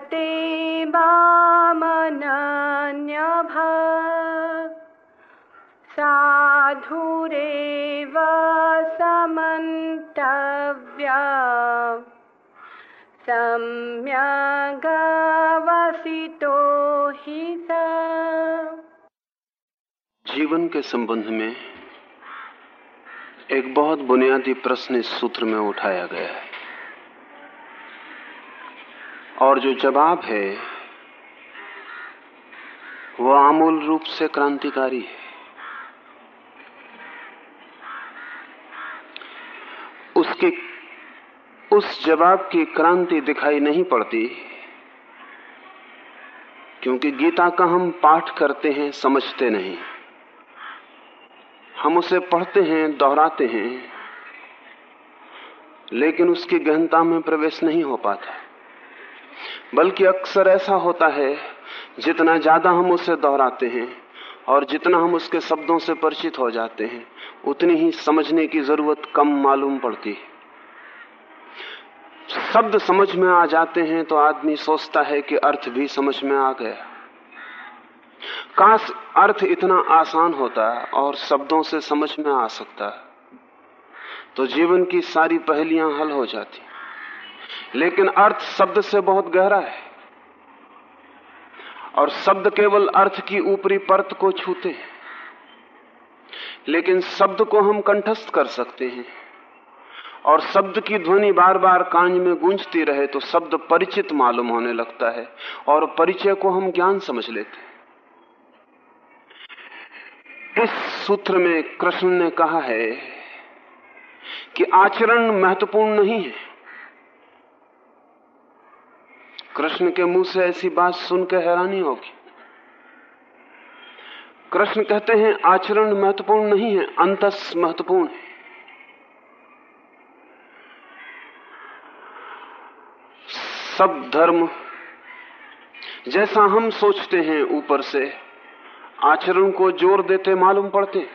भजते मामनन्यभक् साधुरेव समन्तव्या सम्यगवसितो हि सा। जीवन के संबंध में एक बहुत बुनियादी प्रश्न इस सूत्र में उठाया गया है। और जो जवाब है, वो आमूल रूप से क्रांतिकारी है। उसकी, उस जवाब की क्रांति दिखाई नहीं पड़ती, क्योंकि गीता का हम पाठ करते हैं, समझते नहीं। हम उसे पढ़ते हैं, दोहराते हैं, लेकिन उसकी गहनता में प्रवेश नहीं हो पाता बल्कि अक्सर ऐसा होता है, जितना ज़्यादा हम उसे दोहराते हैं और जितना हम उसके शब्दों से परिचित हो जाते हैं, उतनी ही समझने की ज़रूरत कम मालूम पड़ती है। शब्द समझ में आ जाते हैं तो आदमी सोचता है कि अर्थ भी समझ में आ गया। काश अर्थ इतना आसान होता और शब्दों से समझ में आ सकता तो जीवन की सारी पहेलियाँ हल हो जाती। लेकिन अर्थ शब्द से बहुत गहरा है। और शब्द केवल अर्थ की ऊपरी परत को छूते हैं। लेकिन शब्द को हम कंठस्थ कर सकते हैं। और शब्द की ध्वनि बार बार कांज में गूंजती रहे तो शब्द परिचित मालूम होने लगता है और परिचय को हम ज्ञान समझ लेते हैं। इस सूत्र में कृष्ण ने कहा है कि आचरण महत्वपूर्ण नहीं है। कृष्ण के मुँह से ऐसी बात सुनकर हैरानी होगी। कृष्ण कहते हैं, आचरण महत्वपूर्ण नहीं है, अंतस महत्वपूर्ण है। सब धर्म, जैसा हम सोचते हैं ऊपर से, आचरण को ज़ोर देते मालूम पड़ते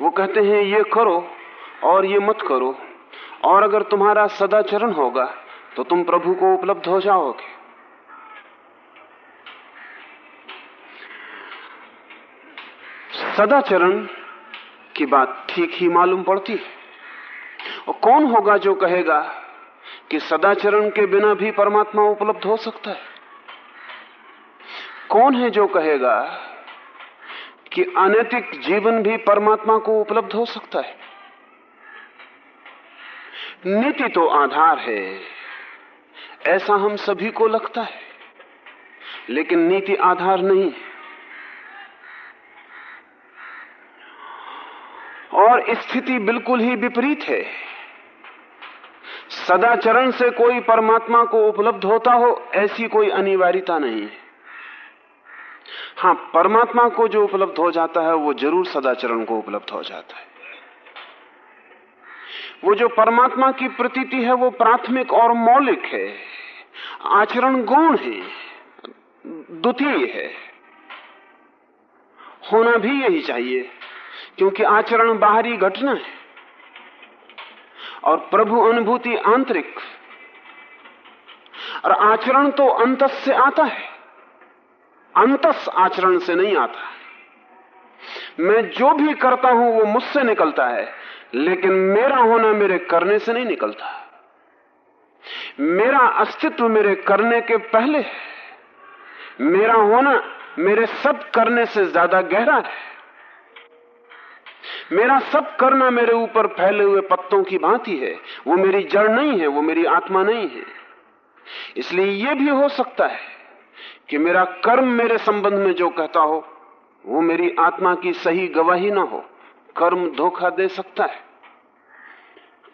वो कहते हैं, ये करो और ये मत करो, और अगर तुम्हारा सदाचरण होगा तो तुम प्रभु को उपलब्ध हो जाओगे। सदाचरण की बात ठीक ही मालूम पड़ती है। और कौन होगा जो कहेगा कि सदाचरण के बिना भी परमात्मा उपलब्ध हो सकता है? कौन है जो कहेगा कि अनैतिक जीवन भी परमात्मा को उपलब्ध हो सकता है? नीति तो आधार है। ऐसा हम सभी को लगता है, लेकिन नीति आधार नहीं और स्थिति बिल्कुल ही विपरीत है। सदाचरण से कोई परमात्मा को उपलब्ध होता हो, ऐसी कोई अनिवार्यता नहीं है। हाँ परमात्मा को जो उपलब्ध हो जाता है, वो ज़रूर सदाचरण को उपलब्ध हो जाता है। वो जो परमात्मा की प्रतीति है, वो प्राथमिक और मौलिक है। आचरण गौण है, द्वितीय है। होना भी यही चाहिए, क्योंकि आचरण बाहरी घटना है। और प्रभु अनुभूति आंतरिक, और आचरण तो अंतस से आता है, अंतस आचरण से नहीं आता। मैं जो भी करता हूँ, वो मुझसे निकलता है, लेकिन मेरा होना मेरे करने से नहीं निकलता। मेरा अस्तित्व मेरे करने के पहले है। मेरा होना मेरे सब करने से ज़्यादा गहरा है। मेरा सब करना मेरे ऊपर फैले हुए पत्तों की भांति है। वो मेरी जड़ नहीं है, वो मेरी आत्मा नहीं है। इसलिए यह भी हो सकता है कि मेरा कर्म मेरे संबंध में जो कहता हो, वो मेरी आत्मा की सही गवाही ना हो। कर्म धोखा दे सकता है।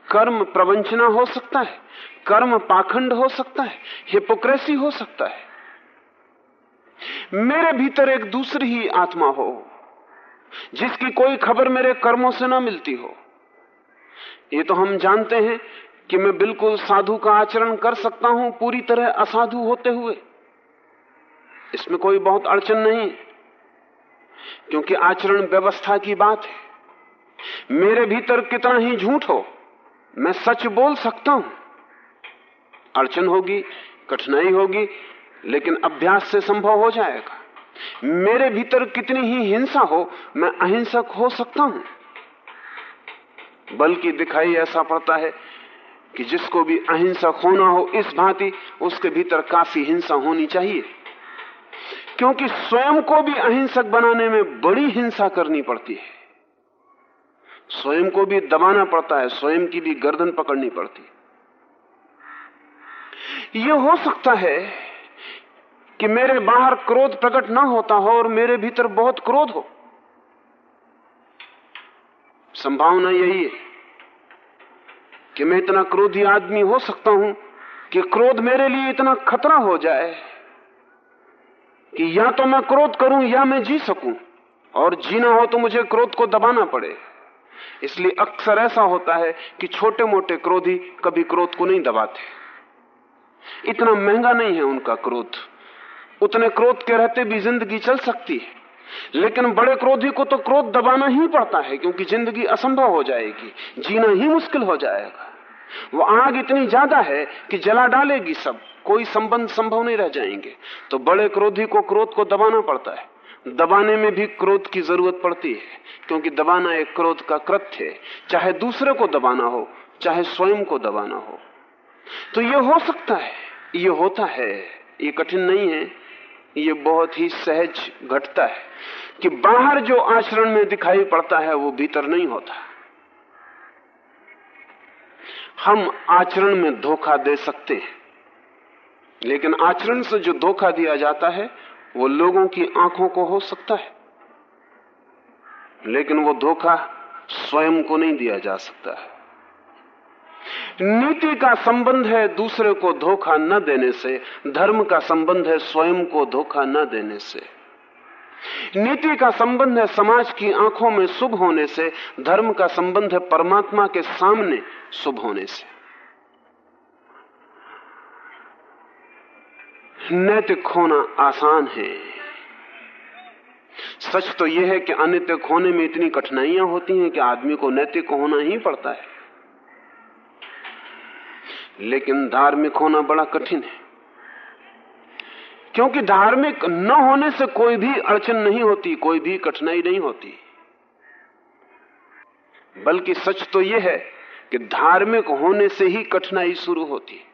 कर्म प्रवंचना हो सकता है, कर्म पाखंड हो सकता है हिपोक्रेसी हो सकता है। मेरे भीतर एक दूसरी ही आत्मा हो, जिसकी कोई खबर मेरे कर्मों से ना मिलती हो। ये तो हम जानते हैं कि मैं बिल्कुल साधु का आचरण कर सकता हूँ पूरी तरह असाधु होते हुए। इसमें कोई बहुत अड़चन नहीं, क्योंकि आचरण व्यवस्था की बात है। मेरे भीतर कितना ही झूठ हो मैं सच बोल सकता हूँ। अड़चन होगी, कठिनाई होगी, लेकिन अभ्यास से संभव हो जाएगा। मेरे भीतर कितनी ही हिंसा हो, मैं अहिंसक हो सकता हूँ। बल्कि दिखाई ऐसा पड़ता है कि जिसको भी अहिंसक होना हो, इस भांति उसके भीतर काफ़ी हिंसा होनी चाहिए। क्योंकि स्वयं को भी अहिंसक बनाने में बड़ी हिंसा करनी पड़ती है। स्वयं को भी दबाना पड़ता है, स्वयं की भी गर्दन पकड़नी पड़ती यह हो सकता है कि मेरे बाहर क्रोध प्रकट ना होता हो और मेरे भीतर बहुत क्रोध हो। संभावना यही है कि मैं इतना क्रोधी आदमी हो सकता हूँ कि क्रोध मेरे लिए इतना खतरा हो जाए कि या तो मैं क्रोध करूँ या मैं जी सकूँ, और जीना हो तो मुझे क्रोध को दबाना पड़े। इसलिए अक्सर ऐसा होता है कि छोटे मोटे क्रोधी कभी क्रोध को नहीं दबाते। इतना महँगा नहीं है उनका क्रोध। उतने क्रोध के रहते भी ज़िंदगी चल सकती है। लेकिन बड़े क्रोधी को तो क्रोध दबाना ही पड़ता है, क्योंकि ज़िंदगी असंभव हो जाएगी, जीना ही मुश्किल हो जाएगा। वो आग इतनी ज़्यादा है कि जला डालेगी सब, कोई संबंध संभव नहीं रह जाएँगे। तो बड़े क्रोधी को क्रोध को दबाना पड़ता है। दबाने में भी क्रोध की ज़रूरत पड़ती है, क्योंकि दबाना एक क्रोध का कृत्य है। चाहे दूसरे को दबाना हो, चाहे स्वयं को दबाना हो। तो ये हो सकता है, ये होता है, ये कठिन नहीं है, ये बहुत ही सहज घटता है कि बाहर जो आचरण में दिखाई पड़ता है, वो भीतर नहीं होता। हम आचरण में धोखा दे सकते हैं, लेकिन आचरण से जो धोखा दिया जाता है वो लोगों की आँखों को हो सकता है। लेकिन वो धोखा स्वयं को नहीं दिया जा सकता है। नीति का संबंध है दूसरे को धोखा न देने से, धर्म का संबंध है स्वयं को धोखा न देने से। नीति का संबंध है समाज की आँखों में शुभ होने से, धर्म का संबंध है परमात्मा के सामने शुभ होने से। नैतिक होना आसान है। सच तो यह है कि अनैतिक होने में इतनी कठिनाइयाँ होती हैं कि आदमी को नैतिक होना ही पड़ता है। लेकिन धार्मिक होना बड़ा कठिन है। क्योंकि धार्मिक न होने से कोई भी अड़चन नहीं होती, कोई भी कठिनाई नहीं होती। बल्कि सच तो यह है कि धार्मिक होने से ही कठिनाई शुरू होती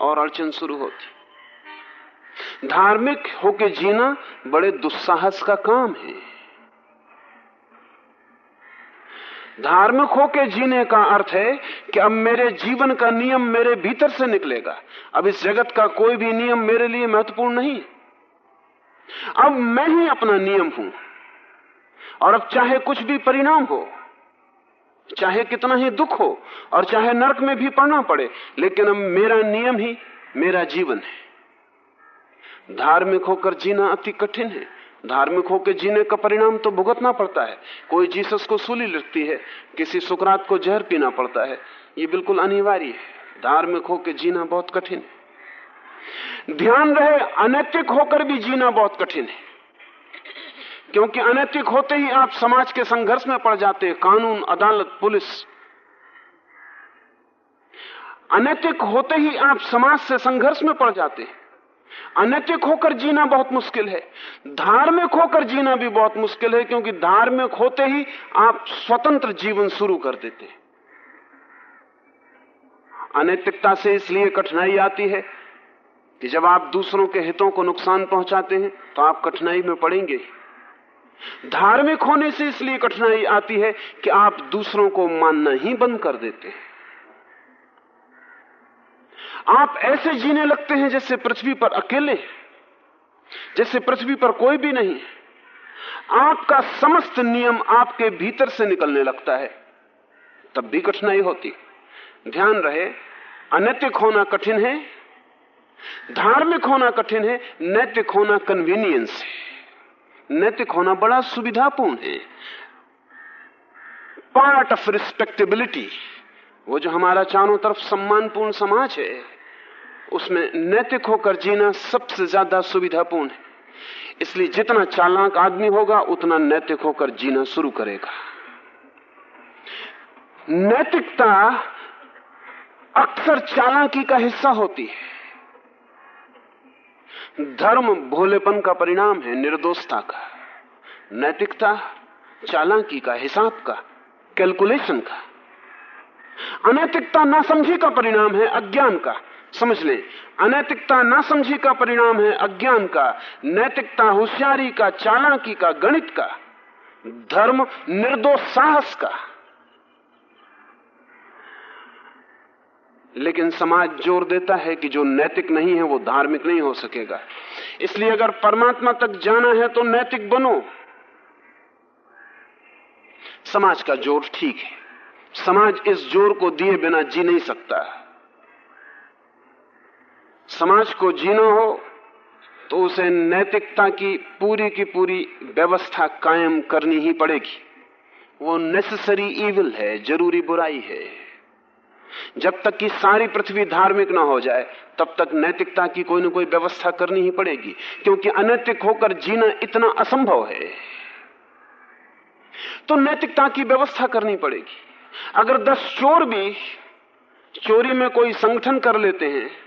और अड़चन शुरू होती। धार्मिक होके जीना बड़े दुस्साहस का काम है। धार्मिक होके जीने का अर्थ है कि अब मेरे जीवन का नियम मेरे भीतर से निकलेगा। अब इस जगत का कोई भी नियम मेरे लिए महत्वपूर्ण नहीं। अब मैं ही अपना नियम हूँ। और अब चाहे कुछ भी परिणाम हो, चाहे कितना ही दुख हो, और चाहे नरक में भी पड़ना पड़े, लेकिन अब मेरा नियम ही मेरा जीवन है। धार्मिक होकर जीना अति कठिन है। धार्मिक होकर जीने का परिणाम तो भुगतना पड़ता है। कोई जीसस को सूली लिखती है, किसी सुकरात को जहर पीना पड़ता है। ये बिल्कुल अनिवार्य है। धार्मिक होकर जीना बहुत कठिन है। ध्यान रहे, अनैतिक होकर भी जीना बहुत कठिन है। क्योंकि अनैतिक होते ही आप समाज के संघर्ष में पड़ जाते हैं। कानून, अदालत, पुलिस। अनैतिक होते ही आप समाज से संघर्ष में पड़ जाते हैं। अनैतिक होकर जीना बहुत मुश्किल है। धार्मिक होकर जीना भी बहुत मुश्किल है, क्योंकि धार्मिक होते ही आप स्वतंत्र जीवन शुरू कर देते हैं। अनैतिकता से इसलिए कठिनाई आती है कि जब आप दूसरों के हितों को नुकसान पहुंचाते हैं तो आप कठिनाई में पड़ेंगे धार्मिक होने से इसलिए कठिनाई आती है कि आप दूसरों को मानना ही बंद कर देते हैं। आप ऐसे जीने लगते हैं जैसे पृथ्वी पर अकेले जैसे पृथ्वी पर कोई भी नहीं आपका समस्त नियम आपके भीतर से निकलने लगता है। तब भी कठिनाई होती ध्यान रहे, अनैतिक होना कठिन है, धार्मिक होना कठिन है, नैतिक होना कन्वीनियंस है। नैतिक होना बड़ा सुविधापूर्ण है। पार्ट ऑफ़ रिस्पेक्टेबिलिटी वो जो हमारा चारों तरफ़ सम्मानपूर्ण समाज है उसमें नैतिक होकर जीना सबसे ज़्यादा सुविधापूर्ण है। इसलिए जितना चालाक आदमी होगा, उतना नैतिक होकर जीना शुरू करेगा। नैतिकता अक्सर चालाकी का हिस्सा होती है। धर्म भोलेपन का परिणाम है निर्दोषता का। नैतिकता चालाकी का, हिसाब का, कैलकुलेशन का। अनैतिकता नासमझी का परिणाम है अज्ञान का। समझ लें। अनैतिकता ना समझी का परिणाम है अज्ञान का, नैतिकता होशियारी का, चालाकी का, गणित का, धर्म निर्दोष साहस का। लेकिन समाज ज़ोर देता है कि जो नैतिक नहीं है, वो धार्मिक नहीं हो सकेगा। इसलिए अगर परमात्मा तक जाना है तो नैतिक बनो। समाज का ज़ोर ठीक है। समाज इस ज़ोर को दिए बिना जी नहीं सकता। समाज को जीना हो तो उसे नैतिकता की पूरी की पूरी व्यवस्था कायम करनी ही पड़ेगी। वो नेसेसरी इविल है, ज़रूरी बुराई है। जब तक कि सारी पृथ्वी धार्मिक ना हो जाए, तब तक नैतिकता की कोई ना कोई व्यवस्था करनी ही पड़ेगी, क्योंकि अनैतिक होकर जीना इतना असंभव है। तो नैतिकता की व्यवस्था करनी पड़ेगी। अगर दस चोर भी चोरी में कोई संगठन कर लेते हैं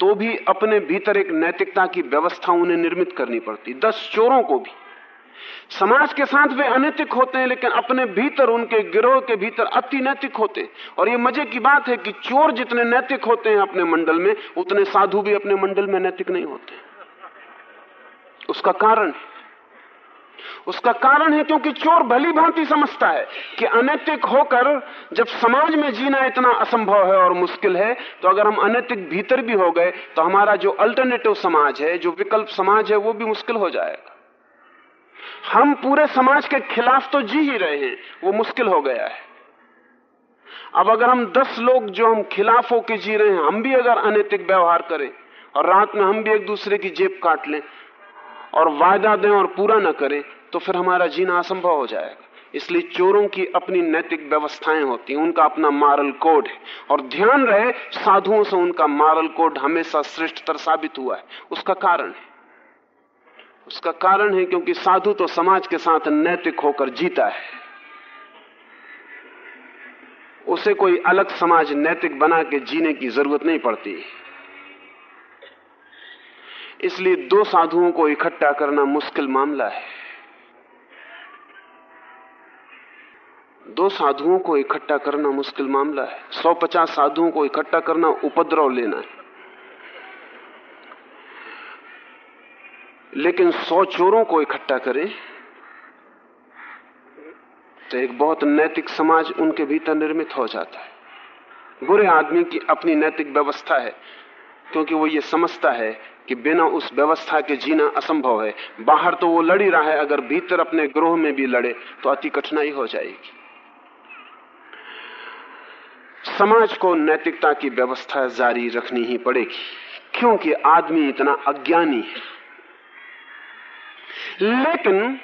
तो भी अपने भीतर एक नैतिकता की व्यवस्था उन्हें निर्मित करनी पड़ती। दस चोरों को भी। समाज के साथ वे अनैतिक होते हैं, लेकिन अपने भीतर उनके गिरोह के भीतर अति नैतिक होते हैं। और ये मज़े की बात है कि चोर जितने नैतिक होते हैं अपने मंडल में, उतने साधु भी अपने मंडल में नैतिक नहीं होते। उसका कारण है। उसका कारण है क्योंकि चोर भली भांति समझता है कि अनैतिक होकर जब समाज में जीना इतना असंभव है और मुश्किल है तो अगर हम अनैतिक भीतर भी हो गए तो हमारा जो अल्टरनेटिव समाज है, जो विकल्प समाज है, वो भी मुश्किल हो जाएगा। हम पूरे समाज के खिलाफ तो जी ही रहे हैं, वो मुश्किल हो गया है। अब अगर हम दस लोग जो हम खिलाफ होकर जी रहे हैं, हम भी अगर अनैतिक व्यवहार करें, और रात में हम भी एक दूसरे की जेब काट लें और वायदा दें और पूरा ना करें तो फिर हमारा जीना असंभव हो जाएगा। इसलिए चोरों की अपनी नैतिक व्यवस्थाएँ होती हैं, उनका अपना मॉरल कोड है। और ध्यान रहे, साधुओं से उनका मॉरल कोड हमेशा श्रेष्ठतर साबित हुआ है। उसका कारण है। उसका कारण है क्योंकि साधु तो समाज के साथ नैतिक होकर जीता है। उसे कोई अलग समाज नैतिक बना के जीने की ज़रूरत नहीं पड़ती। इसलिए दो साधुओं को इकट्ठा करना मुश्किल मामला है। दो साधुओं को इकट्ठा करना मुश्किल मामला है। सौ पचास साधुओं को इकट्ठा करना उपद्रव लेना है। लेकिन सौ चोरों को इकट्ठा करें तो एक बहुत नैतिक समाज उनके भीतर निर्मित हो जाता है। बुरे आदमी की अपनी नैतिक व्यवस्था है, क्योंकि वो ये समझता है कि बिना उस व्यवस्था के जीना असंभव है। बाहर तो वो लड़ ही रहा है, अगर भीतर अपने ग्रोह में भी लड़े तो अति कठिनाई हो जाएगी। समाज को नैतिकता की व्यवस्था जारी रखनी ही पड़ेगी, क्योंकि आदमी इतना अज्ञानी है। लेकिन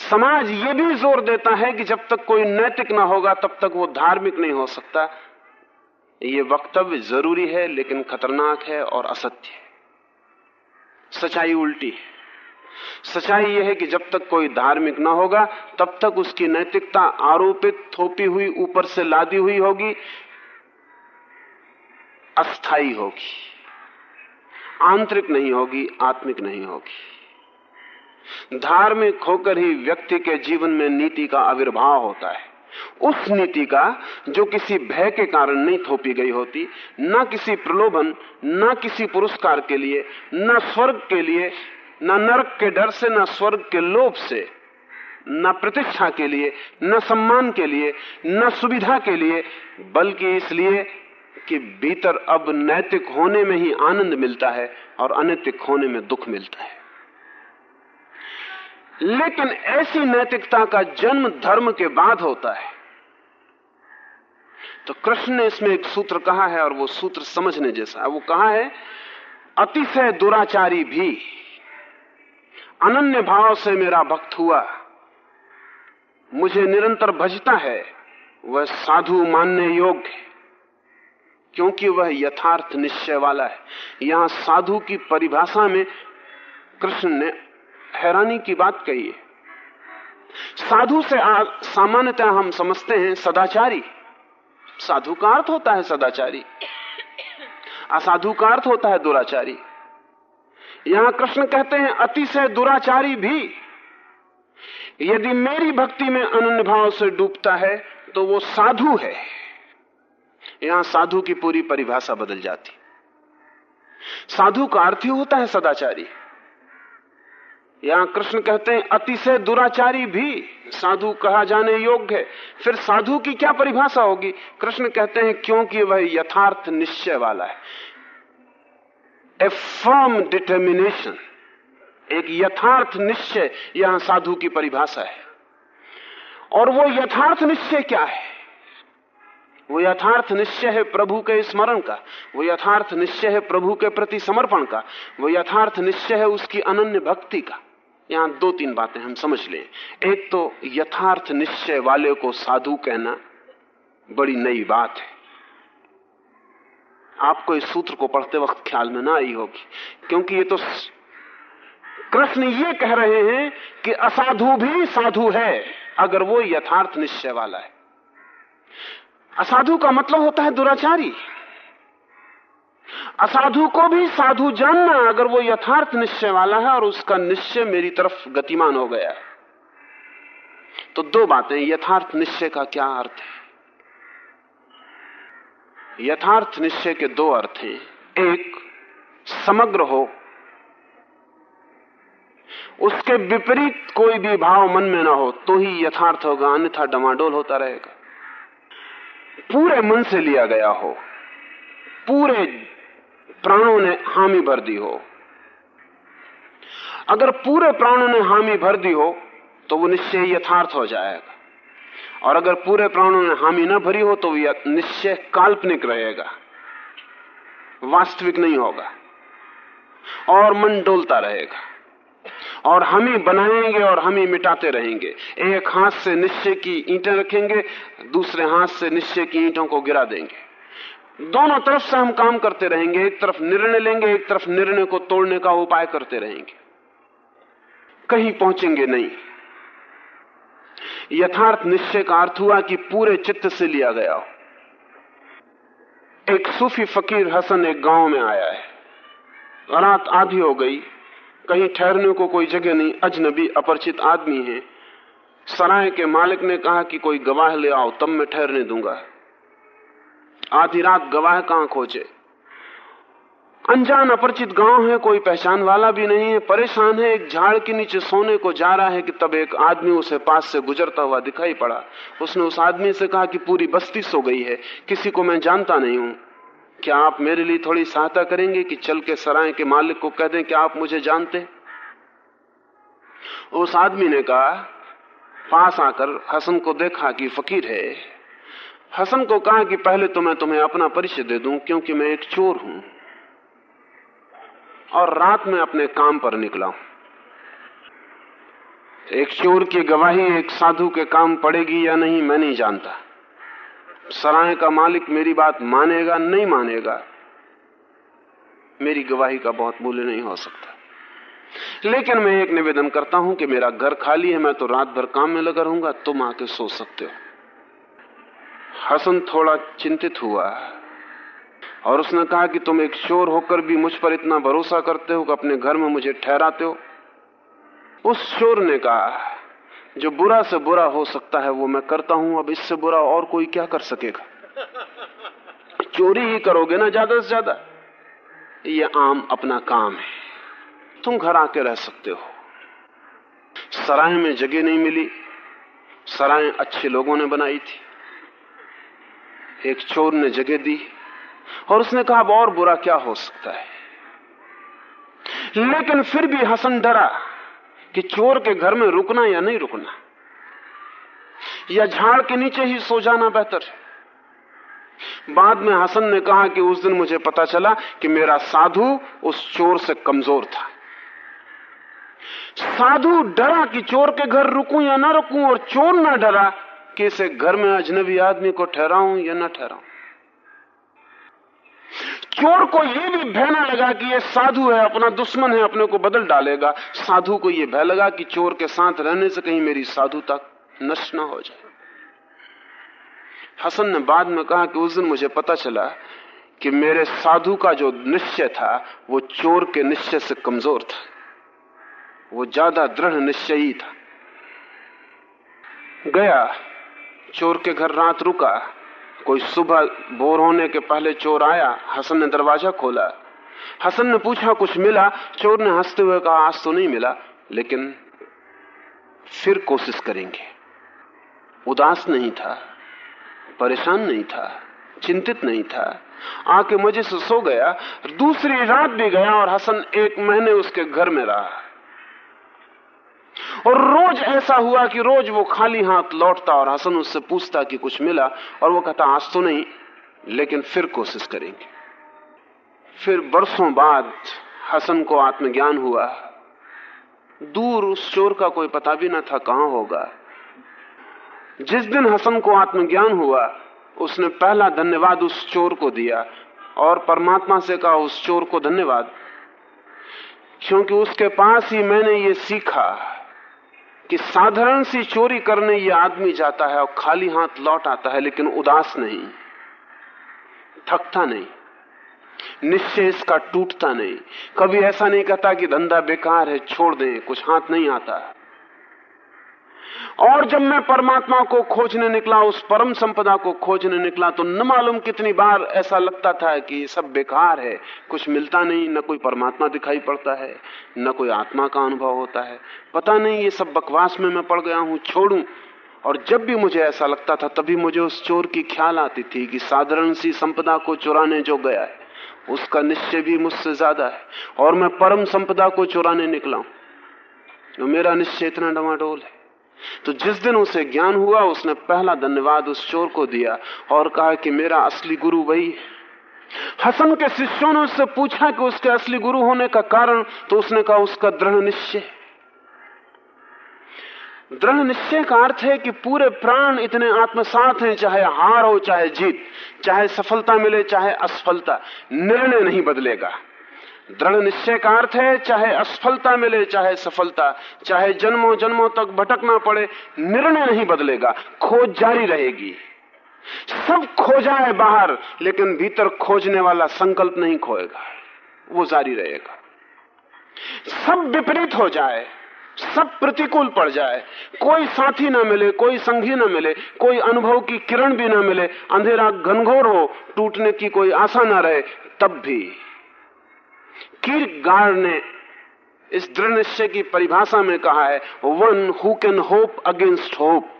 समाज ये भी ज़ोर देता है कि जब तक कोई नैतिक ना होगा, तब तक वो धार्मिक नहीं हो सकता। ये वक्तव्य ज़रूरी है, लेकिन खतरनाक है और असत्य है। सच्चाई उल्टी है। सच्चाई यह है कि जब तक कोई धार्मिक ना होगा, तब तक उसकी नैतिकता आरोपित, थोपी हुई, ऊपर से लादी हुई होगी अस्थाई होगी। आंतरिक नहीं होगी, आत्मिक नहीं होगी। धार्मिक होकर ही व्यक्ति के जीवन में नीति का आविर्भाव होता है। उस नीति का जो किसी भय के कारण नहीं थोपी गई होती, न किसी प्रलोभन, ना किसी पुरस्कार के लिए, न स्वर्ग के लिए, न नरक के डर से, न स्वर्ग के लोभ से, न प्रतिष्ठा के लिए, न सम्मान के लिए, न सुविधा के लिए, बल्कि इसलिए कि भीतर अब नैतिक होने में ही आनंद मिलता है और अनैतिक होने में दुख मिलता है। लेकिन ऐसी नैतिकता का जन्म धर्म के बाद होता है। तो कृष्ण ने इसमें एक सूत्र कहा है और वो सूत्र समझने जैसा है। वो कहा है, अतिशय दुराचारी भी अनन्य भाव से मेरा भक्त हुआ, मुझे निरंतर भजता है, वह साधु मानने योग्य क्योंकि वह यथार्थ निश्चय वाला है। यहाँ साधु की परिभाषा में कृष्ण ने हैरानी की बात कही है। साधु से सामान्यतः हम समझते हैं सदाचारी। साधु का अर्थ होता है सदाचारी। असाधु का अर्थ होता है दुराचारी। यहाँ कृष्ण कहते हैं, अतिशय दुराचारी भी। यदि मेरी भक्ति में अनन्य भाव से डूबता है तो वो साधु है। यहाँ साधु की पूरी परिभाषा बदल जाती। साधु का अर्थ ही होता है सदाचारी। यहाँ कृष्ण कहते हैं, अतिशय दुराचारी भी साधु कहा जाने योग्य है। फिर साधु की क्या परिभाषा होगी? कृष्ण कहते हैं, क्योंकि वह यथार्थ निश्चय वाला है। ए फर्म डिटर्मिनेशन एक यथार्थ निश्चय यहाँ साधु की परिभाषा है। और वो यथार्थ निश्चय क्या है? वो यथार्थ निश्चय है प्रभु के स्मरण का, वो यथार्थ निश्चय है प्रभु के प्रति समर्पण का, वो यथार्थ निश्चय है उसकी अनन्य भक्ति का। यहाँ दो तीन बातें हम समझ लें। एक तो यथार्थ निश्चय वाले को साधु कहना बड़ी नई बात है। आपको इस सूत्र को पढ़ते वक्त ख्याल में ना आई होगी, क्योंकि ये तो कृष्ण ये कह रहे हैं कि असाधु भी साधु है, अगर वो यथार्थ निश्चय वाला है। असाधु का मतलब होता है दुराचारी। असाधु को भी साधु जानना अगर वो यथार्थ निश्चय वाला है और उसका निश्चय मेरी तरफ़ गतिमान हो गया तो दो बातें, यथार्थ निश्चय का क्या अर्थ है? यथार्थ निश्चय के दो अर्थ हैं। एक, समग्र हो। उसके विपरीत कोई भी भाव मन में ना हो तो ही यथार्थ होगा, अन्यथा डमाडोल होता रहेगा। पूरे मन से लिया गया हो। पूरे प्राणों ने हामी भर दी हो। अगर पूरे प्राणों ने हामी भर दी हो तो वो निश्चय यथार्थ हो जाएगा। और अगर पूरे प्राणों ने हामी न भरी हो तो निश्चय काल्पनिक रहेगा। वास्तविक नहीं होगा। और मन डोलता रहेगा। और हम ही बनाएँगे और हम ही मिटाते रहेंगे। एक हाथ से निश्चय की ईंटें रखेंगे, दूसरे हाथ से निश्चय की ईंटों को गिरा देंगे। दोनों तरफ़ से हम काम करते रहेंगे, एक तरफ़ निर्णय लेंगे, एक तरफ़ निर्णय को तोड़ने का उपाय करते रहेंगे। कहीं पहुँचेंगे नहीं। यथार्थ निश्चय का अर्थ हुआ कि पूरे चित्त से लिया गया हो। एक सूफी फकीर हसन एक गाँव में आया है। रात आधी हो गई। कहीं ठहरने को कोई जगह नहीं। अजनबी, अपरिचित आदमी है। सराय के मालिक ने कहा कि कोई गवाह ले आओ, तब मैं ठहरने दूँगा। आधी रात गवाह कहाँ खोजे? अनजान अपरिचित गाँव है, कोई पहचान वाला भी नहीं है। परेशान है, एक झाड़ के नीचे सोने को जा रहा है कि तब एक आदमी उसे पास से गुजरता हुआ दिखाई पड़ा। उसने उस आदमी से कहा कि पूरी बस्ती सो गई है, किसी को मैं जानता नहीं हूँ। क्या आप मेरे लिए थोड़ी सहायता करेंगे कि चल के सराय के मालिक को कह दें कि आप मुझे जानते? उस आदमी ने कहा, पास आकर हसन को देखा कि फकीर है। हसन को कहा कि पहले तो मैं तुम्हें अपना परिचय दे दूँ, क्योंकि मैं एक चोर हूँ। और रात में अपने काम पर निकला। हूँ एक चोर की गवाही एक साधु के काम पड़ेगी या नहीं, मैं नहीं जानता। सराय का मालिक मेरी बात मानेगा, नहीं मानेगा, मेरी गवाही का बहुत मूल्य नहीं हो सकता। लेकिन मैं एक निवेदन करता हूँ कि मेरा घर खाली है, मैं तो रात भर काम में लगा रहूँगा, तुम आके सो सकते हो। हसन थोड़ा चिंतित हुआ और उसने कहा कि तुम एक चोर होकर भी मुझ पर इतना भरोसा करते हो कि अपने घर में मुझे ठहराते हो। उस चोर ने कहा, जो बुरा से बुरा हो सकता है वो मैं करता हूँ, अब इससे बुरा और कोई क्या कर सकेगा? चोरी ही करोगे ना ज़्यादा से ज़्यादा। ये आम अपना काम है। तुम घर आके रह सकते हो। सराय में जगह नहीं मिली। सराय अच्छे लोगों ने बनाई थी। एक चोर ने जगह दी और उसने कहा, अब और बुरा क्या हो सकता है? लेकिन फिर भी हसन डरा कि चोर के घर में रुकना या नहीं रुकना। या झाड़ के नीचे ही सो जाना बेहतर बाद में हसन ने कहा कि उस दिन मुझे पता चला कि मेरा साधु उस चोर से कमज़ोर था। साधु डरा कि चोर के घर रुकूं या ना रुकूं और चोर ना डरा कि इसे घर में अजनबी आदमी को ठहराऊं या ना ठहराऊं? चोर को यह भी भय ना लगा कि यह साधु है, अपना दुश्मन है, अपने को बदल डालेगा। साधु को यह भय लगा कि चोर के साथ रहने से कहीं मेरी साधुता नष्ट ना हो जाए। हसन ने बाद में कहा कि उस दिन मुझे पता चला कि मेरे साधु का जो निश्चय था, वो चोर के निश्चय से कमज़ोर था। वो ज़्यादा दृढ़ निश्चयी था। गया। चोर के घर रात रुका। कोई सुबह बोर होने के पहले चोर आया, हसन ने दरवाज़ा खोला। हसन ने पूछा, कुछ मिला? चोर ने हँसते हुए कहा, आज तो नहीं मिला, लेकिन फिर कोशिश करेंगे। उदास नहीं था, परेशान नहीं था, चिंतित नहीं था। आके मज़े से सो गया। दूसरी रात भी गया और हसन एक महीने उसके घर में रहा। और रोज ऐसा हुआ कि रोज वो खाली हाथ लौटता और हसन उससे पूछता कि कुछ मिला और वो कहता, आज तो नहीं, लेकिन फिर कोशिश करेंगे। फिर बरसों बाद हसन को आत्मज्ञान हुआ। दूर उस चोर का कोई पता भी ना था कहाँ होगा। जिस दिन हसन को आत्मज्ञान हुआ, उसने पहला धन्यवाद उस चोर को दिया और परमात्मा से कहा, उस चोर को धन्यवाद, क्योंकि उसके पास ही मैंने ये सीखा। कि साधारण सी चोरी करने ये आदमी जाता है और खाली हाथ लौट आता है, लेकिन उदास नहीं, थकता नहीं, निश्चय इसका टूटता नहीं। कभी ऐसा नहीं कहता कि धंधा बेकार है, छोड़ दें, कुछ हाथ नहीं आता। और जब मैं परमात्मा को खोजने निकला, उस परम संपदा को खोजने निकला तो न मालूम कितनी बार ऐसा लगता था कि ये सब बेकार है। कुछ मिलता नहीं, न कोई परमात्मा दिखाई पड़ता है, न कोई आत्मा का अनुभव होता है। पता नहीं, ये सब बकवास में मैं पड़ गया हूँ, छोड़ू। और जब भी मुझे ऐसा लगता था, तभी मुझे उस चोर की ख्याल आती थी कि साधारण सी संपदा को चुराने जो गया है, उसका निश्चय भी मुझसे ज़्यादा है। और मैं परम संपदा को चुराने निकला हूँ। तो मेरा निश्चय इतना डवाडोल है। तो जिस दिन उसे ज्ञान हुआ, उसने पहला धन्यवाद उस चोर को दिया और कहा कि मेरा असली गुरु वही हसन के शिष्यों ने उससे पूछा कि उसके असली गुरु होने का कारण तो उसने कहा, उसका दृढ़ निश्चय। दृढ़ निश्चय का अर्थ है कि पूरे प्राण इतने आत्मसात हैं, चाहे हार हो, चाहे जीत, चाहे सफलता मिले, चाहे असफलता, निर्णय नहीं बदलेगा। दृढ़ निश्चय का अर्थ है, चाहे असफलता मिले, चाहे सफलता, चाहे जन्मों जन्मों तक भटकना पड़े, निर्णय नहीं बदलेगा, खोज जारी रहेगी। सब खो जाए बाहर, लेकिन भीतर खोजने वाला संकल्प नहीं खोएगा, वो जारी रहेगा। सब विपरीत हो जाए, सब प्रतिकूल पड़ जाए, कोई साथी ना मिले, कोई संगी ना मिले, कोई अनुभव की किरण भी ना मिले, अंधेरा घनघोर हो, टूटने की कोई आशा ना रहे, तब भी गार ने इस दृढ़ निश्चय की परिभाषा में कहा है one who can hope against hope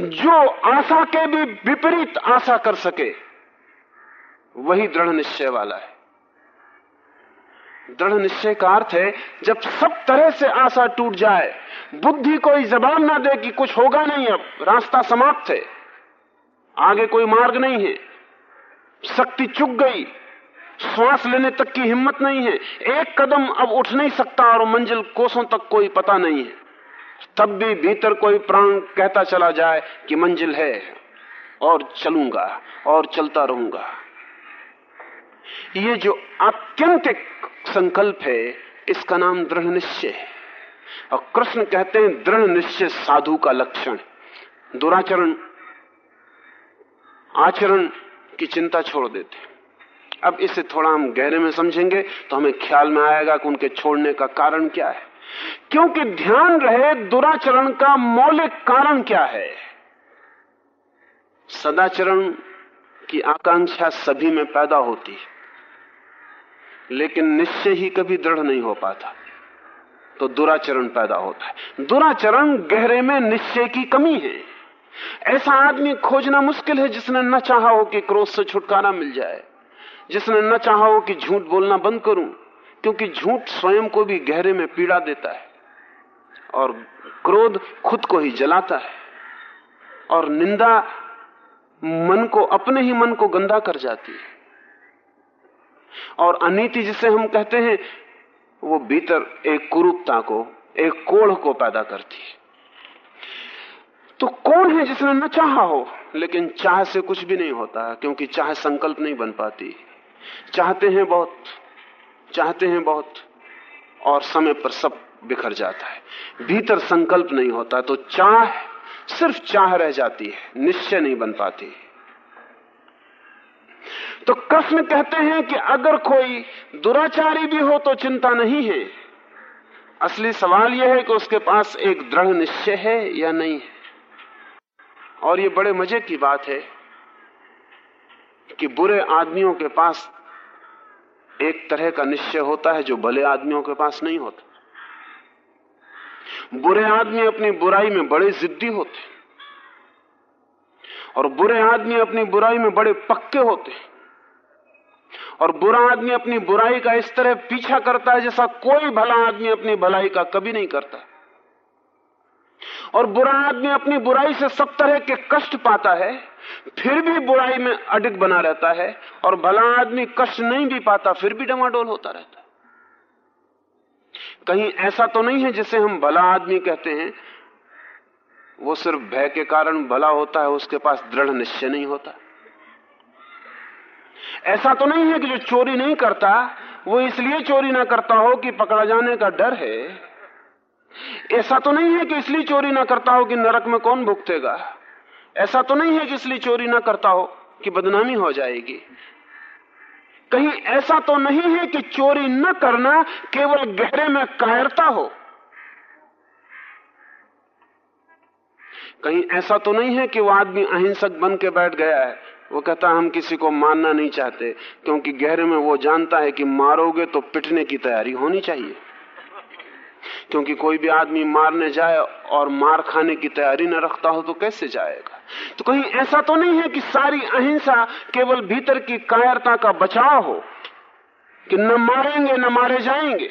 जो आशा के भी विपरीत आशा कर सके, वही दृढ़ निश्चय वाला है। दृढ़ निश्चय का अर्थ है, जब सब तरह से आशा टूट जाए, बुद्धि कोई जवाब ना दे कि कुछ होगा नहीं अब, रास्ता समाप्त है, आगे कोई मार्ग नहीं है, शक्ति चुक गई श्वास लेने तक की हिम्मत नहीं है। एक कदम अब उठ नहीं सकता और मंजिल कोसों तक कोई पता नहीं है। तब भी भीतर कोई प्राण कहता चला जाए कि मंजिल है। और चलूँगा, और चलता रहूँगा। ये जो आत्यंतिक संकल्प है, इसका नाम दृढ़ निश्चय है। और कृष्ण कहते हैं, दृढ़ निश्चय साधु का लक्षण। दुराचरण, आचरण की चिंता छोड़ देते अब इसे थोड़ा हम गहरे में समझेंगे तो हमें ख्याल में आएगा कि उनके छोड़ने का कारण क्या है। क्योंकि ध्यान रहे दुराचरण का मौलिक कारण क्या है। सदाचरण की आकांक्षा सभी में पैदा होती है, लेकिन निश्चय ही कभी दृढ़ नहीं हो पाता तो दुराचरण पैदा होता है। दुराचरण गहरे में निश्चय की कमी है। ऐसा आदमी खोजना मुश्किल है जिसने न चाहा हो कि क्रोध से छुटकारा मिल जाए। जिसने न चाहा हो कि झूठ बोलना बंद करूँ, क्योंकि झूठ स्वयं को भी गहरे में पीड़ा देता है और क्रोध खुद को ही जलाता है और निंदा मन को, अपने ही मन को गंदा कर जाती है। और अनीति जिसे हम कहते हैं, वो भीतर एक कुरूपता को, एक कोढ़ को पैदा करती है। तो कौन है जिसने न चाहा हो, लेकिन चाह से कुछ भी नहीं होता, क्योंकि चाह संकल्प नहीं बन पाती। चाहते हैं बहुत, चाहते हैं बहुत, और समय पर सब बिखर जाता है। भीतर संकल्प नहीं होता तो चाह, सिर्फ़ चाह रह जाती है, निश्चय नहीं बन पाती। तो कृष्ण कहते हैं कि अगर कोई दुराचारी भी हो तो चिंता नहीं है। असली सवाल यह है कि उसके पास एक दृढ़ निश्चय है या नहीं है। और ये बड़े मज़े की बात है कि बुरे आदमियों के पास एक तरह का निश्चय होता है जो भले आदमियों के पास नहीं होता। बुरे आदमी अपनी बुराई में बड़े जिद्दी होते और बुरे आदमी अपनी बुराई में बड़े पक्के होते और बुरा आदमी अपनी बुराई का इस तरह पीछा करता है जैसा कोई भला आदमी अपनी भलाई का कभी नहीं करता। और बुरा आदमी अपनी बुराई से सब तरह के कष्ट पाता है फिर भी बुराई में अडिग बना रहता है और भला आदमी कष्ट नहीं भी पाता, फिर भी डमाडोल होता रहता कहीं ऐसा तो नहीं है जिसे हम भला आदमी कहते हैं। वो सिर्फ़ भय के कारण भला होता है, उसके पास दृढ़ निश्चय नहीं होता। ऐसा तो नहीं है कि जो चोरी नहीं करता, वो इसलिए चोरी ना करता हो कि पकड़ा जाने का डर है। ऐसा तो नहीं है कि इसलिए चोरी ना करता हो कि नरक में कौन भुगतेगा। ऐसा तो नहीं है कि इसलिए चोरी ना करता हो कि बदनामी हो जाएगी। कहीं ऐसा तो नहीं है कि चोरी न करना केवल गहरे में कायरता हो। कहीं ऐसा तो नहीं है कि वो आदमी अहिंसक बन के बैठ गया है। वो कहता हम किसी को मारना नहीं चाहते, क्योंकि गहरे में वो जानता है कि मारोगे तो पिटने की तैयारी होनी चाहिए। क्योंकि कोई भी आदमी मारने जाए और मार खाने की तैयारी न रखता हो तो कैसे जाएगा? तो कहीं ऐसा तो नहीं है कि सारी अहिंसा केवल भीतर की कायरता का बचाव हो, कि न मारेंगे, न मारे जाएँगे।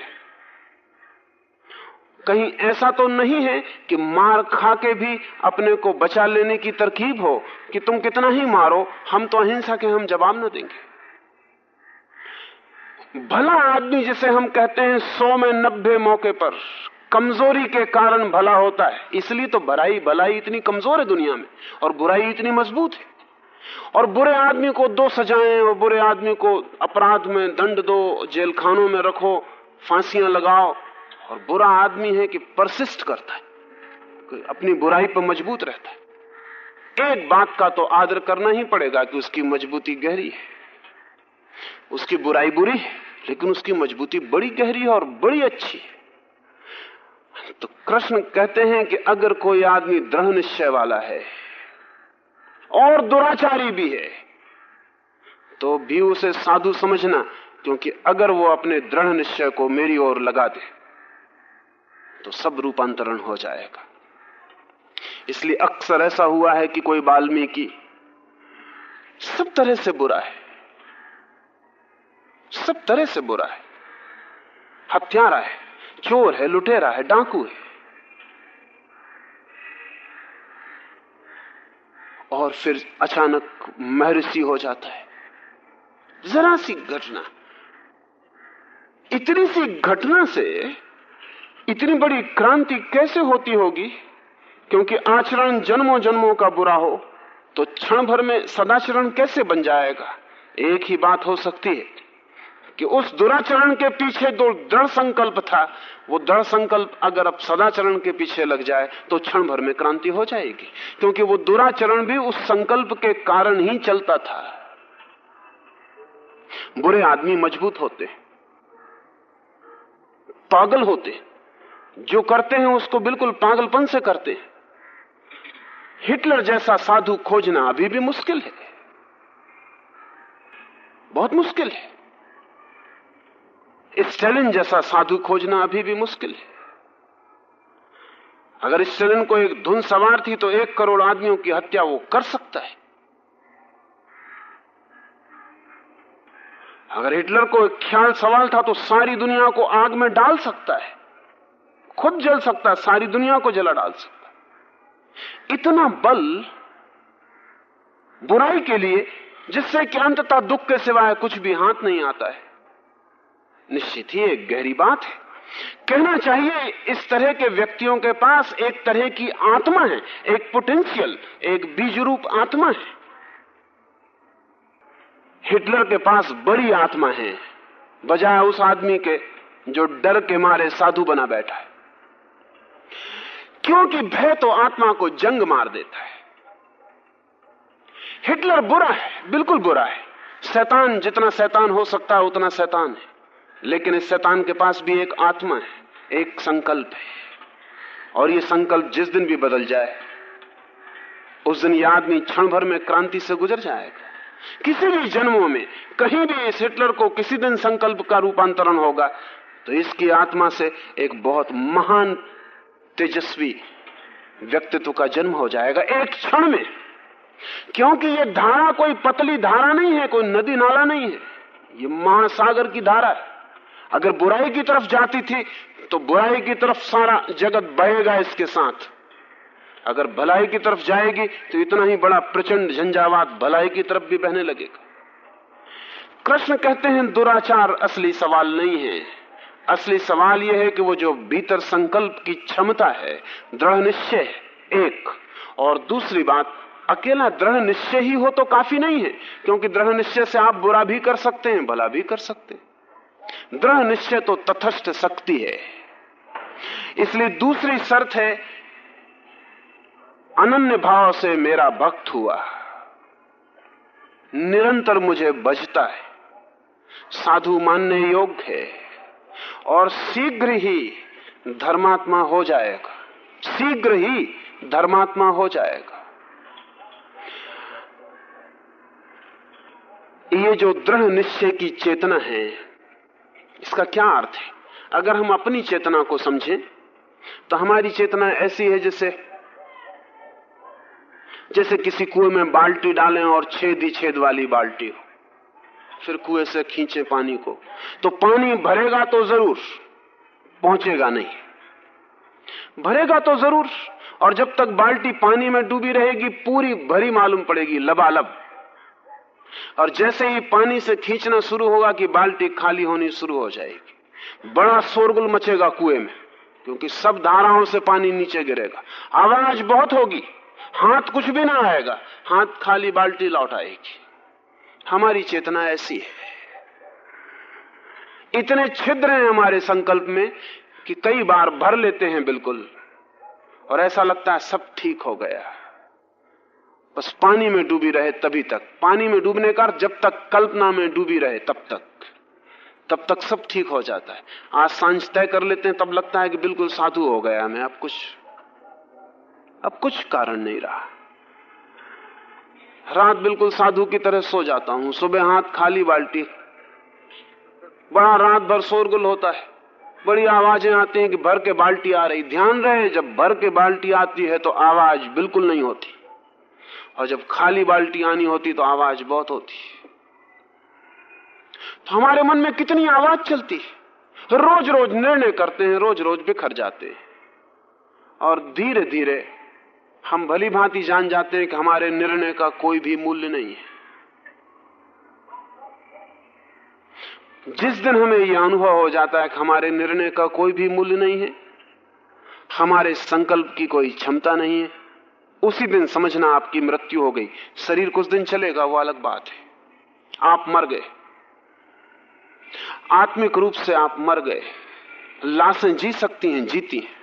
कहीं ऐसा तो नहीं है कि मार खा के भी अपने को बचा लेने की तरकीब हो, कि तुम कितना ही मारो, हम तो अहिंसा के हम जवाब न देंगे। भला आदमी जिसे हम कहते हैं सौ में नब्बे मौके पर कमज़ोरी के कारण भला होता है। इसलिए तो भलाई भलाई इतनी कमज़ोर है दुनिया में, और बुराई इतनी मज़बूत है। और बुरे आदमी को दो सजाएँ, और बुरे आदमी को अपराध में दंड दो जेल खानों में रखो, फांसियाँ लगाओ, और बुरा आदमी है कि परसिस्ट करता है अपनी बुराई पर मज़बूत रहता है। एक बात का तो आदर करना ही पड़ेगा कि उसकी मजबूती गहरी है। उसकी बुराई बुरी है, लेकिन उसकी मजबूती बड़ी गहरी है और बड़ी अच्छी है। तो कृष्ण कहते हैं कि अगर कोई आदमी दृढ़ निश्चय वाला है और दुराचारी भी है तो भी उसे साधु समझना, क्योंकि अगर वो अपने दृढ़ निश्चय को मेरी ओर लगा दे तो सब रूपांतरण हो जाएगा। इसलिए अक्सर ऐसा हुआ है कि कोई वाल्मीकि सब तरह से बुरा है, सब तरह से बुरा है, हत्यारा है। चोर है, लुटेरा है, डाकू है। और फिर अचानक महर्षि हो जाता है। जरा सी घटना। इतनी सी घटना से इतनी बड़ी क्रांति कैसे होती होगी? क्योंकि आचरण जन्मों जन्मों का बुरा हो तो क्षण भर में सदाचरण कैसे बन जाएगा? एक ही बात हो सकती है। कि उस दुराचरण के पीछे जो दृढ़ संकल्प था। वो दृढ़ संकल्प अगर अब सदाचरण के पीछे लग जाए तो क्षण भर में क्रांति हो जाएगी। क्योंकि वो दुराचरण भी उस संकल्प के कारण ही चलता था। बुरे आदमी मज़बूत होते पागल होते जो करते हैं, उसको बिल्कुल पागलपन से करते हैं। हिटलर जैसा साधु खोजना अभी भी मुश्किल है। बहुत मुश्किल है। स्टेलिन जैसा साधु खोजना अभी भी मुश्किल है। अगर स्टेलिन को एक धुन सवार थी तो एक करोड़ आदमियों की हत्या वो कर सकता है। अगर हिटलर को एक ख्याल सवाल था तो सारी दुनिया को आग में डाल सकता है। खुद जल सकता है, सारी दुनिया को जला डाल सकता है। इतना बल बुराई के लिए जिससे कि अंततः दुख के सिवाय कुछ भी हाथ नहीं आता है। निश्चित ही एक गहरी बात है। कहना चाहिए, इस तरह के व्यक्तियों के पास एक तरह की आत्मा है, एक पोटेंशियल एक बीज रूप आत्मा है। हिटलर के पास बड़ी आत्मा है, बजाय उस आदमी के जो डर के मारे साधु बना बैठा है। क्योंकि भय तो आत्मा को जंग मार देता है। हिटलर बुरा है, बिल्कुल बुरा है। शैतान जितना शैतान हो सकता है, उतना शैतान है। लेकिन इस शैतान के पास भी एक आत्मा है, एक संकल्प है। और ये संकल्प जिस दिन भी बदल जाए, उस दिन यह आदमी क्षण भर में क्रांति से गुजर जाएगा। किसी भी जन्मों में कहीं भी इस हिटलर को किसी दिन संकल्प का रूपांतरण होगा तो इसकी आत्मा से एक बहुत महान, तेजस्वी व्यक्तित्व का जन्म हो जाएगा एक क्षण में। क्योंकि ये धारा कोई पतली धारा नहीं है, कोई नदी नाला नहीं है, ये महासागर की धारा है। अगर बुराई की तरफ़ जाती थी तो बुराई की तरफ़ सारा जगत बहेगा इसके साथ। अगर भलाई की तरफ़ जाएगी तो इतना ही बड़ा प्रचंड झंझावात भलाई की तरफ़ भी बहने लगेगा। कृष्ण कहते हैं, दुराचार असली सवाल नहीं है। असली सवाल यह है कि वो जो भीतर संकल्प की क्षमता है, दृढ़ निश्चय एक। और दूसरी बात, अकेला दृढ़ निश्चय ही हो तो काफ़ी नहीं है, क्योंकि दृढ़ निश्चय से आप बुरा भी कर सकते हैं, भला भी कर सकते हैं। दृढ़ निश्चय तो तथस्थ शक्ति है। इसलिए दूसरी शर्त है, अनन्य भाव से मेरा भक्त हुआ। निरंतर मुझे बजता है। साधु मानने योग्य है और शीघ्र ही धर्मात्मा हो जाएगा। शीघ्र ही धर्मात्मा हो जाएगा। ये जो दृढ़ निश्चय की चेतना है इसका क्या अर्थ है? अगर हम अपनी चेतना को समझें तो हमारी चेतना ऐसी है जैसे जैसे किसी कुएँ में बाल्टी डालें और छेद ही छेद वाली बाल्टी हो। फिर कुएँ से खींचे पानी को। तो पानी भरेगा तो ज़रूर, पहुंचेगा नहीं। भरेगा तो ज़रूर, और जब तक बाल्टी पानी में डूबी रहेगी, पूरी भरी मालूम पड़ेगी, लबालब। और जैसे ही पानी से खींचना शुरू होगा कि बाल्टी खाली होनी शुरू हो जाएगी, बड़ा शोरगुल मचेगा कुएँ में, क्योंकि सब धाराओं से पानी नीचे गिरेगा। आवाज़ बहुत होगी, हाथ कुछ भी ना आएगा, हाथ खाली बाल्टी लौट आएगी। हमारी चेतना ऐसी है। इतने छिद्र हैं हमारे संकल्प में कि कई बार भर लेते हैं बिल्कुल, और ऐसा लगता है सब ठीक हो गया। बस पानी में डूबी रहे तभी तक। पानी में डूबने का जब तक कल्पना में डूबी रहे तब तक। तब तक सब ठीक हो जाता है। आज साँझ तय कर लेते हैं, तब लगता है कि बिल्कुल साधु हो गया मैं। अब कुछ अब कुछ कारण नहीं रहा। रात बिल्कुल साधु की तरह सो जाता हूँ। सुबह हाथ खाली बाल्टी। बड़ा रात भर शोरगुल होता है। बड़ी आवाज़ें आती हैं कि भर के बाल्टी आ रही। ध्यान रहे, जब भर के बाल्टी आती है तो आवाज़ बिल्कुल नहीं होती। और जब खाली बाल्टी आनी होती तो आवाज़ बहुत होती। तो हमारे मन में कितनी आवाज़ चलती रोज रोज निर्णय करते हैं रोज रोज बिखर जाते हैं। और धीरे धीरे हम भली भांति जान जाते हैं कि हमारे निर्णय का कोई भी मूल्य नहीं है। जिस दिन हमें यह अनुभव हो जाता है कि हमारे निर्णय का कोई भी मूल्य नहीं है, हमारे संकल्प की कोई क्षमता नहीं है उसी दिन समझना आपकी मृत्यु हो गई। शरीर कुछ दिन चलेगा, वो अलग बात है। आप मर गए। आत्मिक रूप से आप मर गए। लाशें जी सकती हैं, जीती हैं।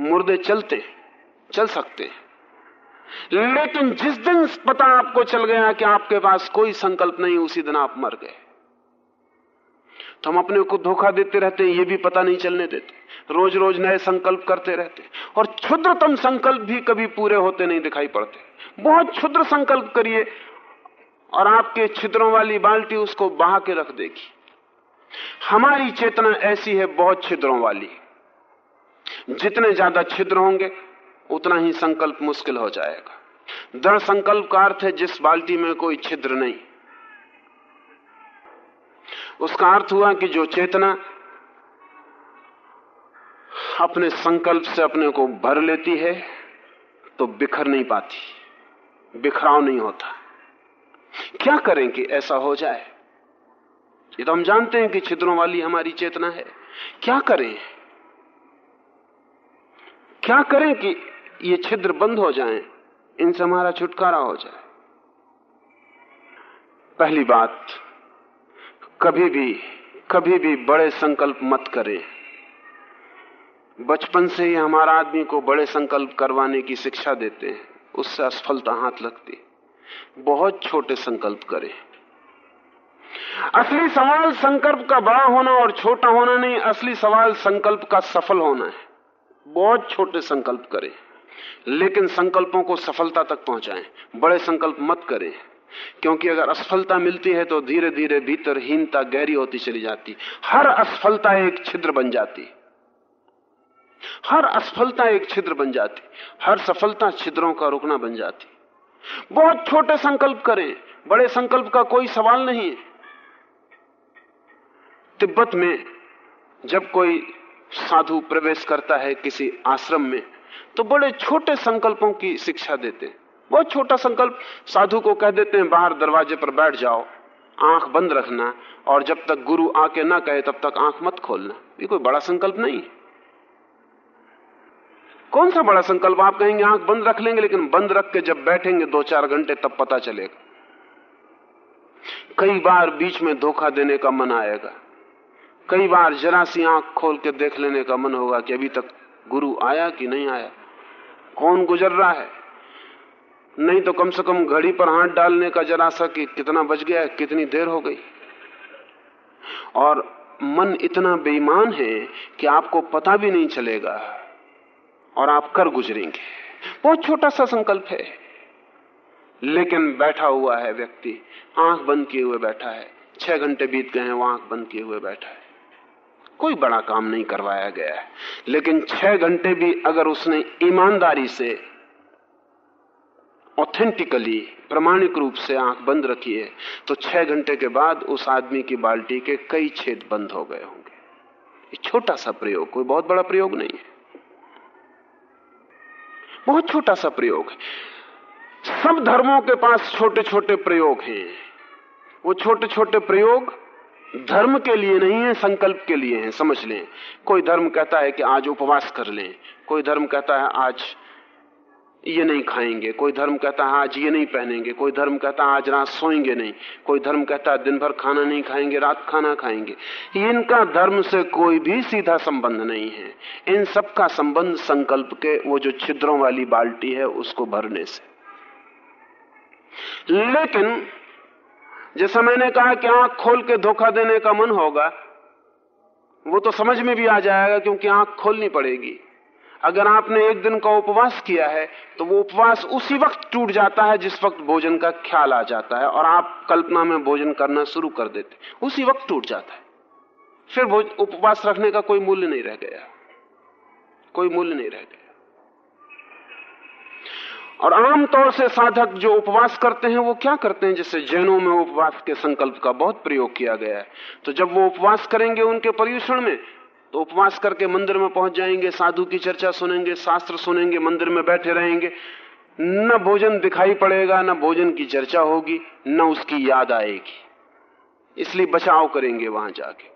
मुर्दे चलते चल सकते हैं। लेकिन जिस दिन पता आपको चल गया कि आपके पास कोई संकल्प नहीं, उसी दिन आप मर गए। तो हम अपने को धोखा देते रहते हैं, ये भी पता नहीं चलने देते। रोज रोज नए संकल्प करते रहते और क्षुद्रतम संकल्प भी कभी पूरे होते नहीं दिखाई पड़ते। बहुत क्षुद्र संकल्प करिए और आपके छिद्रों वाली बाल्टी उसको बहा के रख देगी हमारी चेतना ऐसी है, बहुत छिद्रों वाली। जितने ज़्यादा छिद्र होंगे, उतना ही संकल्प मुश्किल हो जाएगा। दृढ़ संकल्प का अर्थ है, जिस बाल्टी में कोई छिद्र नहीं। उसका अर्थ हुआ कि जो चेतना अपने संकल्प से अपने को भर लेती है तो बिखर नहीं पाती बिखराव नहीं होता। क्या करें कि ऐसा हो जाए? ये तो हम जानते हैं कि छिद्रों वाली हमारी चेतना है। क्या करें? क्या करें कि ये छिद्र बंद हो जाएँ, इनसे हमारा छुटकारा हो जाए? पहली बात कभी भी कभी भी बड़े संकल्प मत करें। बचपन से ही हमारा आदमी को बड़े संकल्प करवाने की शिक्षा देते हैं। उससे असफलता हाथ लगती बहुत छोटे संकल्प करें। असली सवाल संकल्प का बड़ा होना और छोटा होना नहीं, असली सवाल संकल्प का सफल होना है। बहुत छोटे संकल्प करें। लेकिन संकल्पों को सफलता तक पहुंचाएँ। बड़े संकल्प मत करें। क्योंकि अगर असफलता मिलती है तो धीरे धीरे भीतर हीनता गहरी होती चली जाती। हर असफलता एक छिद्र बन जाती। हर असफलता एक छिद्र बन जाती, हर सफलता छिद्रों का रुकना बन जाती। बहुत छोटे संकल्प करें, बड़े संकल्प का कोई सवाल नहीं है। तिब्बत में जब कोई साधु प्रवेश करता है किसी आश्रम में तो बड़े छोटे संकल्पों की शिक्षा देते। बहुत छोटा संकल्प, साधु को कह देते हैं, बाहर दरवाजे पर बैठ जाओ, आँख बंद रखना, और जब तक गुरु आके ना कहे, तब तक आँख मत खोलना। ये कोई बड़ा संकल्प नहीं कौन सा बड़ा संकल्प? आप कहेंगे, आँख बंद रख लेंगे, लेकिन बंद रख के जब बैठेंगे दो चार घंटे, तब पता चलेगा। कई बार बीच में धोखा देने का मन आएगा। कई बार जरा सी आँख खोल के देख लेने का मन होगा कि अभी तक गुरु आया कि नहीं आया। कौन गुजर रहा है? नहीं तो कम से कम घड़ी पर हाथ डालने का जरा सा कि कितना बच गया है, कितनी देर हो गई? और मन इतना बेईमान है कि आपको पता भी नहीं चलेगा और आप कर गुजरेंगे। बहुत छोटा सा संकल्प है। लेकिन बैठा हुआ है व्यक्ति, आँख बंद किए हुए बैठा है। छह घंटे बीत गए हैं, वो आँख बंद किए हुए बैठा है। कोई बड़ा काम नहीं करवाया गया है। लेकिन छह घंटे भी अगर उसने ईमानदारी से ऑथेंटिकली प्रमाणिक रूप से आँख बंद रखी है तो छह घंटे के बाद उस आदमी की बाल्टी के कई छेद बंद हो गए होंगे। छोटा सा प्रयोग, कोई बहुत बड़ा प्रयोग नहीं है। बहुत छोटा सा प्रयोग है। सब धर्मों के पास छोटे छोटे प्रयोग हैं। वो छोटे छोटे प्रयोग धर्म के लिए नहीं है, संकल्प के लिए है, समझ लें। कोई धर्म कहता है कि आज उपवास कर लें, कोई धर्म कहता है आज ये नहीं खाएँगे। कोई धर्म कहता है, आज ये नहीं पहनेंगे। कोई धर्म कहता है, आज रात सोएँगे नहीं। कोई धर्म कहता है, दिन भर खाना नहीं खाएँगे, रात खाना खाएँगे। इनका धर्म से कोई भी सीधा संबंध नहीं है। इन सब का संबंध संकल्प के, वो जो छिद्रों वाली बाल्टी है, उसको भरने से। लेकिन, जैसा मैंने कहा कि आँख खोल के धोखा देने का मन होगा, वो तो समझ में भी आ जाएगा क्योंकि आँख खोलनी पड़ेगी। अगर आपने एक दिन का उपवास किया है तो वो उपवास उसी वक्त टूट जाता है जिस वक्त भोजन का ख्याल आ जाता है और आप कल्पना में भोजन करना शुरू कर देते उसी वक्त टूट जाता है। फिर उपवास रखने का कोई मूल्य नहीं रह गया। कोई मूल्य नहीं रह गया। और आमतौर से साधक जो उपवास करते हैं, वो क्या करते हैं, जैसे जैनों में उपवास के संकल्प का बहुत प्रयोग किया गया है। तो जब वो उपवास करेंगे उनके पर्यूषण में तो उपवास करके मंदिर में पहुँच जाएँगे, साधु की चर्चा सुनेंगे, शास्त्र सुनेंगे, मंदिर में बैठे रहेंगे। न भोजन दिखाई पड़ेगा, न भोजन की चर्चा होगी, न उसकी याद आएगी। इसलिए बचाव करेंगे वहाँ जाके।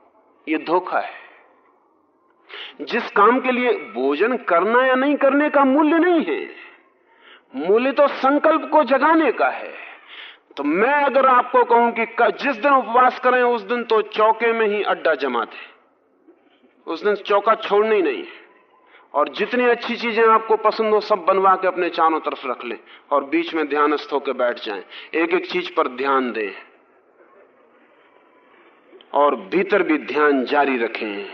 ये धोखा है। जिस काम के लिए भोजन करना या नहीं करने का मूल्य नहीं है, मूल्य तो संकल्प को जगाने का है। तो मैं अगर आपको कहूँ कि जिस दिन उपवास करें, उस दिन तो चौके में ही अड्डा जमा दे उस दिन चौका छोड़ना ही नहीं। है और जितनी अच्छी चीज़ें आपको पसंद हो, सब बनवा के अपने चारों तरफ़ रख लें और बीच में ध्यानस्थ होकर बैठ जाएँ। एक एक चीज़ पर ध्यान दें। और भीतर भी ध्यान जारी रखें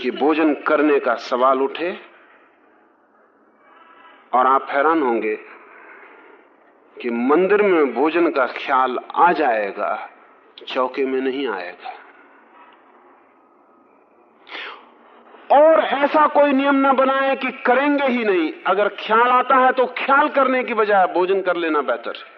कि भोजन करने का सवाल उठे और आप हैरान होंगे कि मंदिर में भोजन का ख्याल आ जाएगा, चौके में नहीं आएगा। और ऐसा कोई नियम ना बनाए कि करेंगे ही नहीं। अगर ख्याल आता है तो ख्याल करने की बजाय भोजन कर लेना बेहतर है।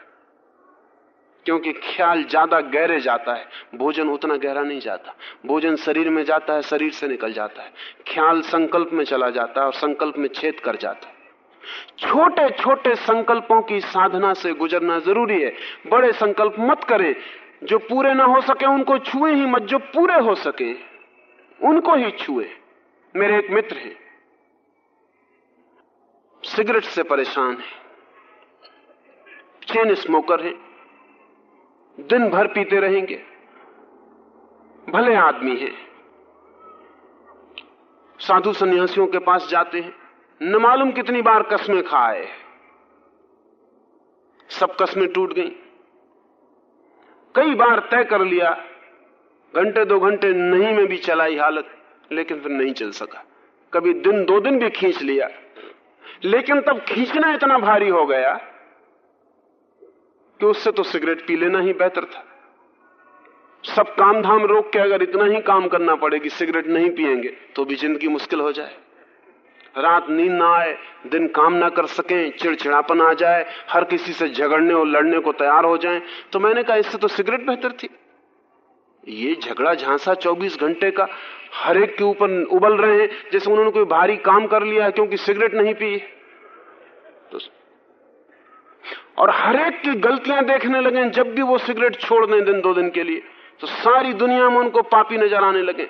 क्योंकि ख्याल ज़्यादा गहरे जाता है। भोजन उतना गहरा नहीं जाता। भोजन शरीर में जाता है, शरीर से निकल जाता है। ख्याल संकल्प में चला जाता है और संकल्प में छेद कर जाता है। छोटे छोटे संकल्पों की साधना से गुजरना ज़रूरी है। बड़े संकल्प मत करें। जो पूरे ना हो सके, उनको छुए ही मत। जो पूरे हो सके, उनको ही छुए। मेरे एक मित्र हैं। सिगरेट से परेशान है। चेन स्मोकर है। दिन भर पीते रहेंगे। भले आदमी हैं। साधु सन्यासियों के पास जाते हैं। न मालूम कितनी बार कस्में खाए सब कस्में टूट गई। कई बार तय कर लिया, घंटे दो घंटे नहीं में भी चलाई हालत। लेकिन फिर नहीं चल सका। कभी दिन, दो दिन भी खींच लिया। लेकिन तब खींचना इतना भारी हो गया कि उससे तो सिगरेट पी लेना ही बेहतर था। सब काम धाम रोक के अगर इतना ही काम करना पड़े कि सिगरेट नहीं पिएँगे तो भी ज़िंदगी मुश्किल हो जाए। रात नींद ना आए, दिन काम ना कर सकें, चिड़चिड़ापन आ जाए, हर किसी से झगड़ने और लड़ने को तैयार हो जाएँ तो मैंने कहा इससे तो सिगरेट बेहतर थी। ये झगड़ा झांसा 24 घंटे का हर एक के ऊपर उबल रहे हैं, जैसे उन्होंने कोई भारी काम कर लिया है क्योंकि सिगरेट नहीं पी। तो और हर एक की गलतियाँ देखने लगे जब भी वो सिगरेट छोड़ दें दिन दो दिन के लिए तो सारी दुनिया में उनको पापी नज़र आने लगे।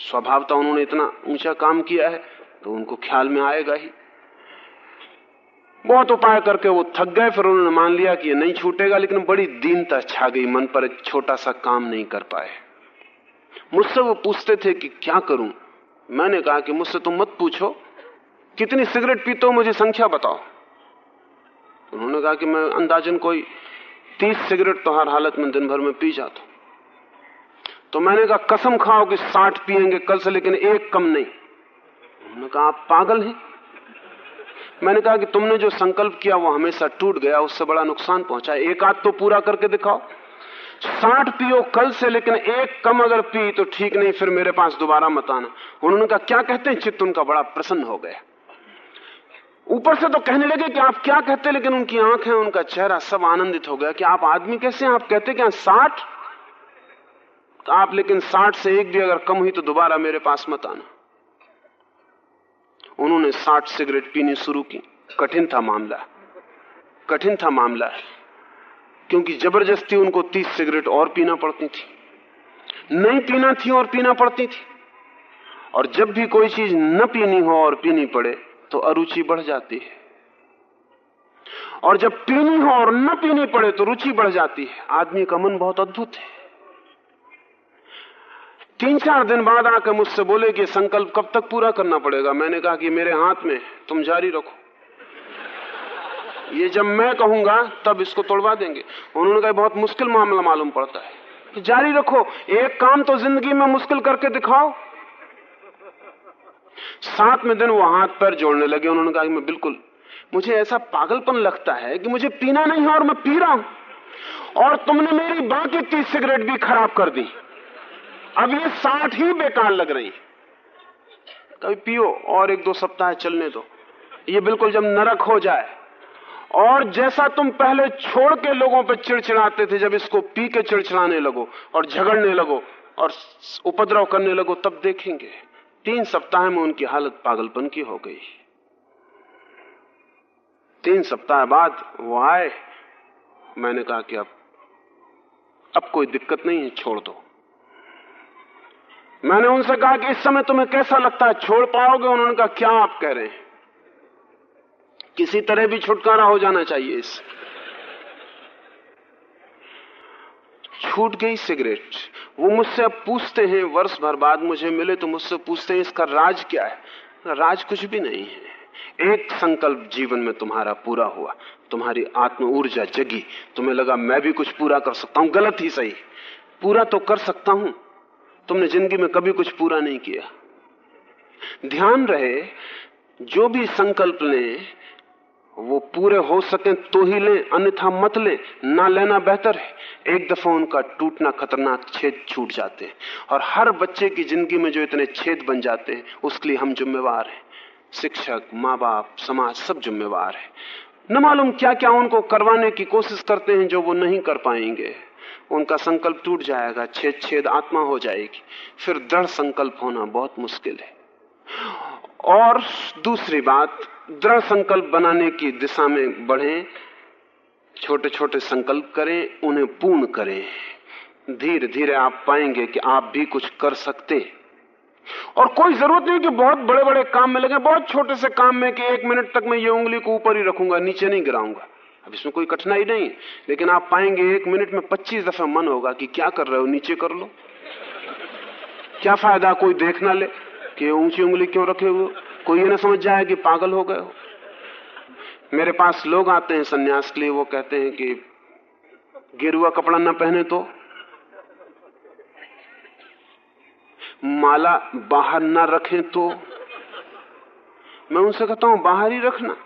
स्वभावता उन्होंने इतना ऊँचा काम किया है तो उनको ख्याल में आएगा ही। बहुत उपाय करके वो थक गए, फिर उन्होंने मान लिया कि ये नहीं छूटेगा, लेकिन बड़ी दीनता छा गई, मन पर एक छोटा सा काम नहीं कर पाए। मुझसे वो पूछते थे कि क्या करूँ? मैंने कहा कि मुझसे तुम मत पूछो, कितनी सिगरेट पीते हो मुझे संख्या बताओ। उन्होंने कहा कि मैं अंदाजन कोई तीस सिगरेट तो हर हालत में दिन भर में पी जाता तो मैंने कहा, कसम खाओ कि साठ पियेंगे कल से, लेकिन एक कम नहीं। उन्होंने कहा, आप पागल हैं? मैंने कहा कि तुमने जो संकल्प किया वो हमेशा टूट गया, उससे बड़ा नुकसान पहुँचा। एक आध तो पूरा करके दिखाओ। साठ पियो कल से, लेकिन एक कम अगर पी तो ठीक नहीं, फिर मेरे पास दोबारा मत आना। उन्होंने कहा, क्या कहते हैं? चित्त उनका बड़ा प्रसन्न हो गया। ऊपर से तो कहने लगे कि आप क्या कहते लेकिन उनकी आँखें, उनका चेहरा सब आनंदित हो गया कि आप आदमी कैसे हैं? आप कहते क्या साठ? आप लेकिन साठ से एक भी अगर कम हुई तो दोबारा मेरे पास मत आना। उन्होंने साठ सिगरेट पीनी शुरू की। कठिन था मामला। कठिन था मामला, क्योंकि ज़बरदस्ती उनको तीस सिगरेट और पीना पड़ती थी। नहीं पीना थी और पीना पड़ती थी। और जब भी कोई चीज़ न पीनी हो और पीनी पड़े तो अरुचि बढ़ जाती है। और जब पीनी हो और न पीनी पड़े तो रुचि बढ़ जाती है। आदमी का मन बहुत अद्भुत है। तीन चार दिन बाद आकर मुझसे बोले कि संकल्प कब तक पूरा करना पड़ेगा? मैंने कहा कि मेरे हाथ में तुम जारी रखो। ये जब मैं कहूँगा, तब इसको तोड़वा देंगे। उन्होंने कहा, बहुत मुश्किल मामला मालूम पड़ता है। जारी रखो, एक काम तो ज़िंदगी में मुश्किल करके दिखाओ। सात में दिन वो हाथ पैर जोड़ने लगे। उन्होंने कहा कि मैं बिल्कुल, मुझे ऐसा पागलपन लगता है कि मुझे पीना नहीं है और मैं पी रहा हूँ। और तुमने मेरी बाकी तीस सिगरेट भी खराब कर दी। अब ये साठ ही बेकार लग रही कभी पियो और एक दो सप्ताह चलने दो। ये बिल्कुल जब नरक हो जाए। और जैसा तुम पहले छोड़ के लोगों पर चिड़चिड़ाते थे, जब इसको पी के चिड़चिड़ाने लगो और झगड़ने लगो और उपद्रव करने लगो, तब देखेंगे। तीन सप्ताह में उनकी हालत पागलपन की हो गई। तीन सप्ताह बाद वो आए। मैंने कहा कि अब अब कोई दिक्कत नहीं है, छोड़ दो। मैंने उनसे कहा कि इस समय तुम्हें कैसा लगता है? छोड़ पाओगे? उन्होंने कहा क्या आप कह रहे हैं? किसी तरह भी छुटकारा हो जाना चाहिए इस। छूट गई सिगरेट। वो मुझसे अब पूछते हैं, वर्ष भर बाद मुझे मिले तो मुझसे पूछते हैं, इसका राज क्या है? राज कुछ भी नहीं है। एक संकल्प जीवन में तुम्हारा पूरा हुआ। तुम्हारी आत्म ऊर्जा जगी। तुम्हें लगा मैं भी कुछ पूरा कर सकता हूँ। गलत ही सही। पूरा तो कर सकता हूँ। तुमने ज़िंदगी में कभी कुछ पूरा नहीं किया। ध्यान रहे, जो भी संकल्प लें, वो पूरे हो सके तो ही लें, अन्यथा मत लें। ना लेना बेहतर है। एक दफ़ा उनका टूटना खतरनाक छेद छूट जाते हैं। और हर बच्चे की ज़िंदगी में जो इतने छेद बन जाते हैं, उसके लिए हम जिम्मेवार हैं। शिक्षक माँ बाप समाज सब जिम्मेवार है। न मालूम क्या क्या उनको करवाने की कोशिश करते हैं जो वो नहीं कर पाएँगे। उनका संकल्प टूट जाएगा छेद छेद आत्मा हो जाएगी। फिर दृढ़ संकल्प होना बहुत मुश्किल है। और दूसरी बात, दृढ़ संकल्प बनाने की दिशा में बढ़े छोटे छोटे संकल्प करें, उन्हें पूर्ण करें। धीरे धीरे आप पाएँगे कि आप भी कुछ कर सकते हैं। और कोई ज़रूरत नहीं कि बहुत बड़े बड़े काम में लगे, बहुत छोटे से काम में कि एक मिनट तक मैं ये उंगली को ऊपर ही रखूँगा, नीचे नहीं गिराऊँगा। अब इसमें कोई कठिनाई नहीं लेकिन आप पाएँगे एक मिनट में पच्चीस दफ़ा मन होगा कि क्या कर रहे हो, नीचे कर लो। क्या फ़ायदा कोई देख ना ले कि ऊँची उंगली क्यों रखे हुए कोई ये ना समझ जाए कि पागल हो गए हो। मेरे पास लोग आते हैं सन्यास के लिए, वो कहते हैं कि गिरुआ कपड़ा ना पहने तो। माला बाहर ना रखें तो। मैं उनसे कहता हूँ, बाहर ही रखना।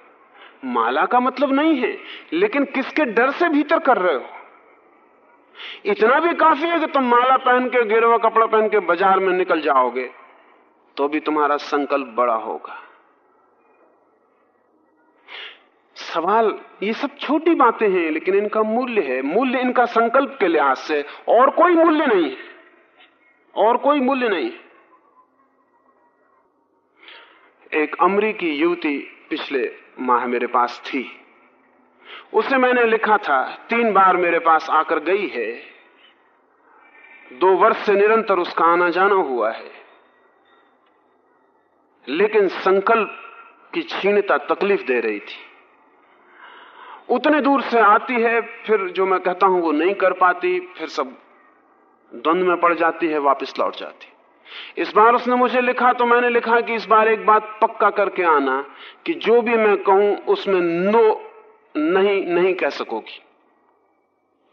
माला का मतलब नहीं है, लेकिन किसके डर से भीतर कर रहे हो? इतना भी काफ़ी है कि तुम माला पहन के गिरवा कपड़ा पहन के बाज़ार में निकल जाओगे तो भी तुम्हारा संकल्प बड़ा होगा। सवाल, ये सब छोटी बातें हैं, लेकिन इनका मूल्य है। मूल्य इनका संकल्प के लिहाज से, और कोई मूल्य नहीं है। और कोई मूल्य नहीं है। एक अमरीकी युवती पिछले माह मेरे पास थी। उसे मैंने लिखा था, तीन बार मेरे पास आकर गई है। दो वर्ष से निरंतर उसका आना जाना हुआ है। लेकिन संकल्प की क्षीणता तकलीफ़ दे रही थी। उतने दूर से आती है, फिर जो मैं कहता हूँ वो नहीं कर पाती, फिर सब द्वंद में पड़ जाती है, वापस लौट जाती। इस बार उसने मुझे लिखा तो मैंने लिखा कि इस बार एक बात पक्का करके आना कि जो भी मैं कहूँ, उसमें नो, नहीं नहीं कह सकोगी।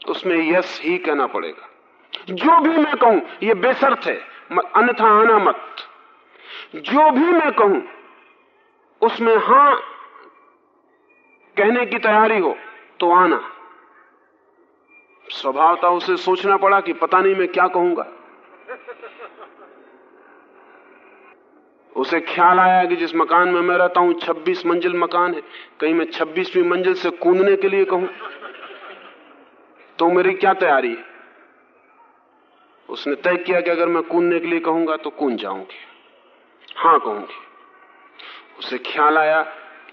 उसमें यस ही कहना पड़ेगा। जो भी मैं कहूँ, ये बेसर्त है। अन्यथा आना मत। जो भी मैं कहूँ, उसमें हाँ कहने की तैयारी हो तो आना। स्वभाव था उसे सोचना पड़ा कि पता नहीं मैं क्या कहूँगा। उसे ख्याल आया कि जिस मकान में मैं रहता हूँ 26 मंजिल मकान है। कहीं मैं 26वीं मंजिल से कूदने के लिए कहूँ तो मेरी क्या तैयारी है? उसने तय किया कि अगर मैं कूदने के लिए कहूँगा तो कूद जाऊँगी। हाँ, कहूँगी। उसे ख्याल आया,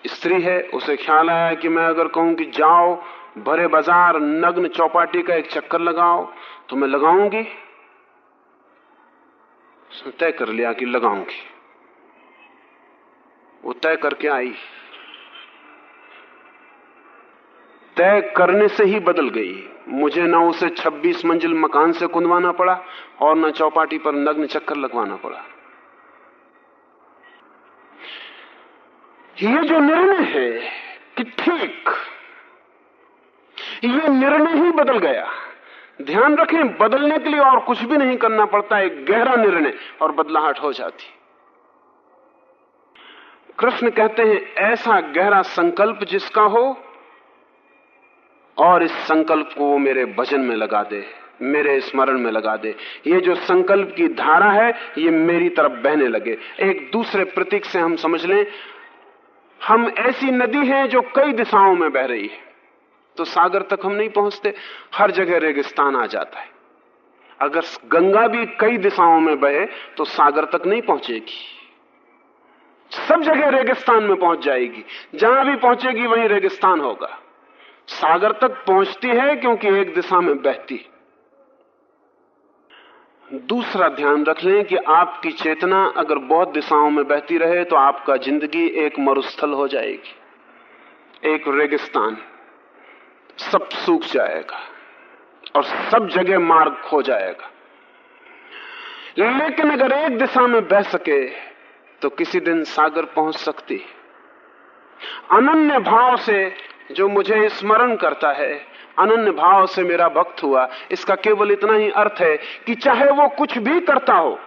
स्त्री है, उसे ख्याल आया कि मैं अगर कहूँ कि जाओ, भरे बाज़ार, नग्न चौपाटी का एक चक्कर लगाओ तो मैं लगाऊँगी। उसने तय कर लिया कि लगाऊँगी। वो तय करके आई। तय करने से ही बदल गई। मुझे ना उसे 26 मंजिल मकान से कुंदवाना पड़ा और न चौपाटी पर नग्न चक्कर लगवाना पड़ा। ये जो निर्णय है कि ठीक, ये निर्णय ही बदल गया। ध्यान रखें, बदलने के लिए और कुछ भी नहीं करना पड़ता, एक गहरा निर्णय और बदलाहट हो जाती। कृष्ण कहते हैं, ऐसा गहरा संकल्प जिसका हो, और इस संकल्प को वो मेरे भजन में लगा दे, मेरे स्मरण में लगा दे। ये जो संकल्प की धारा है, ये मेरी तरफ़ बहने लगे। एक दूसरे प्रतीक से हम समझ लें, हम ऐसी नदी हैं जो कई दिशाओं में बह रही है। तो सागर तक हम नहीं पहुँचते, हर जगह रेगिस्तान आ जाता है। अगर गंगा भी कई दिशाओं में बहे तो सागर तक नहीं पहुंचेगी। सब जगह रेगिस्तान में पहुँच जाएगी। जहाँ भी पहुंचेगी, वहीं रेगिस्तान होगा। सागर तक पहुँचती है, क्योंकि एक दिशा में बहती दूसरा ध्यान रख लें कि आपकी चेतना अगर बहुत दिशाओं में बहती रहे तो आपका ज़िंदगी एक मरुस्थल हो जाएगी। एक रेगिस्तान सब सूख जाएगा और सब जगह मार्ग खो जाएगा। लेकिन अगर एक दिशा में बह सके तो किसी दिन सागर पहुँच सकती अनन्य भाव से जो मुझे स्मरण करता है, अनन्य भाव से मेरा भक्त हुआ, इसका केवल इतना ही अर्थ है कि चाहे वो कुछ भी करता हो,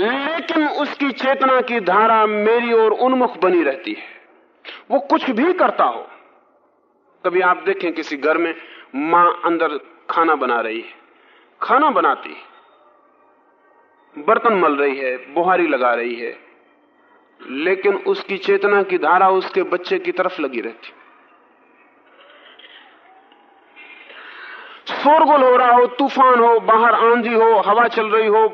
लेकिन उसकी चेतना की धारा मेरी ओर उन्मुख बनी रहती है। वो कुछ भी करता हो, कभी आप देखें किसी घर में माँ अंदर खाना बना रही है, खाना बनाती बर्तन मल रही है, बुहारी लगा रही है, लेकिन उसकी चेतना की धारा उसके बच्चे की तरफ़ लगी रहती। शोरगुल हो रहा हो, तूफ़ान हो, बाहर आंधी हो, हवा चल रही हो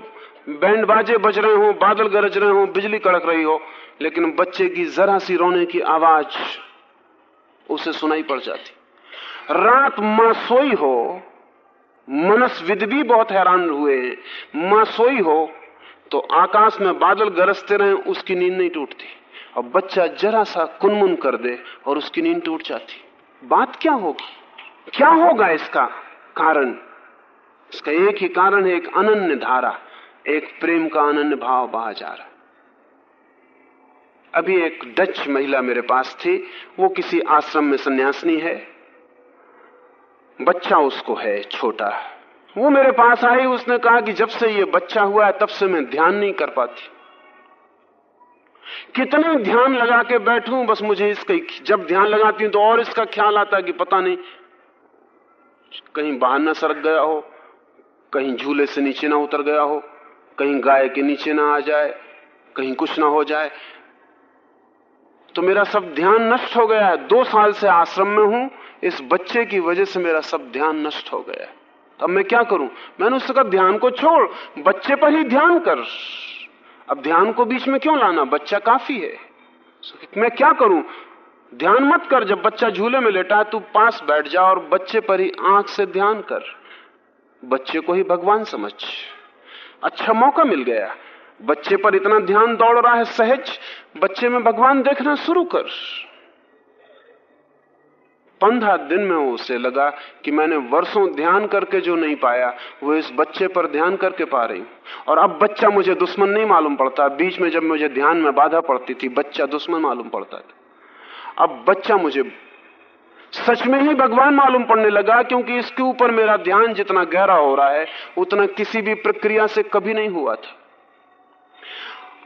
बैंड बाजे बज रहे हो, बादल गरज रहे हो, बिजली कड़क रही हो, लेकिन बच्चे की जरा सी रोने की आवाज़ उसे सुनाई पड़ जाती। रात माँ सोई हो मनस्विद भी बहुत हैरान हुए। हैं माँ सोई हो तो आकाश में बादल गरजते रहे, उसकी नींद नहीं टूटती। और बच्चा जरा सा कुनमुन कर दे और उसकी नींद टूट जाती। बात क्या होगी? क्या होगा इसका कारण? इसका एक ही कारण है, एक अनन्य धारा, एक प्रेम का अनन्य भाव बहा जा रहा। अभी एक डच महिला मेरे पास थी, वो किसी आश्रम में सन्यासिनी है। बच्चा उसको है, छोटा। वो मेरे पास आई, उसने कहा कि जब से ये बच्चा हुआ है, तब से मैं ध्यान नहीं कर पाती। कितने ध्यान लगा के बैठूं, बस मुझे इसका जब ध्यान लगाती हूँ तो और इसका ख्याल आता है कि पता नहीं, कहीं बाहर न सरक गया हो, कहीं झूले से नीचे ना उतर गया हो, कहीं गाय के नीचे ना आ जाए, कहीं कुछ ना हो जाए। तो मेरा सब ध्यान नष्ट हो गया है। दो साल से आश्रम में हूँ। इस बच्चे की वजह से मेरा सब ध्यान नष्ट हो गया है। अब मैं क्या करूँ? मैंने उससे कहा, ध्यान को छोड़, बच्चे पर ही ध्यान कर। अब ध्यान को बीच में क्यों लाना? बच्चा काफ़ी है। मैं क्या करूँ? ध्यान मत कर, जब बच्चा झूले में लेटा है, तू पास बैठ जा और बच्चे पर ही आँख से ध्यान कर। बच्चे को ही भगवान समझ। अच्छा मौका मिल गया। बच्चे पर इतना ध्यान दौड़ रहा है सहज, बच्चे में भगवान देखना शुरू कर। पंद्रह दिन में उसे लगा कि मैंने वर्षों ध्यान करके जो नहीं पाया, वो इस बच्चे पर ध्यान करके पा रही। हूँ और अब बच्चा मुझे दुश्मन नहीं मालूम पड़ता। बीच में जब मुझे ध्यान में बाधा पड़ती थी, बच्चा दुश्मन मालूम पड़ता था। अब बच्चा मुझे सच में ही भगवान मालूम पड़ने लगा, क्योंकि इसके ऊपर मेरा ध्यान जितना गहरा हो रहा है, उतना किसी भी प्रक्रिया से कभी नहीं हुआ था।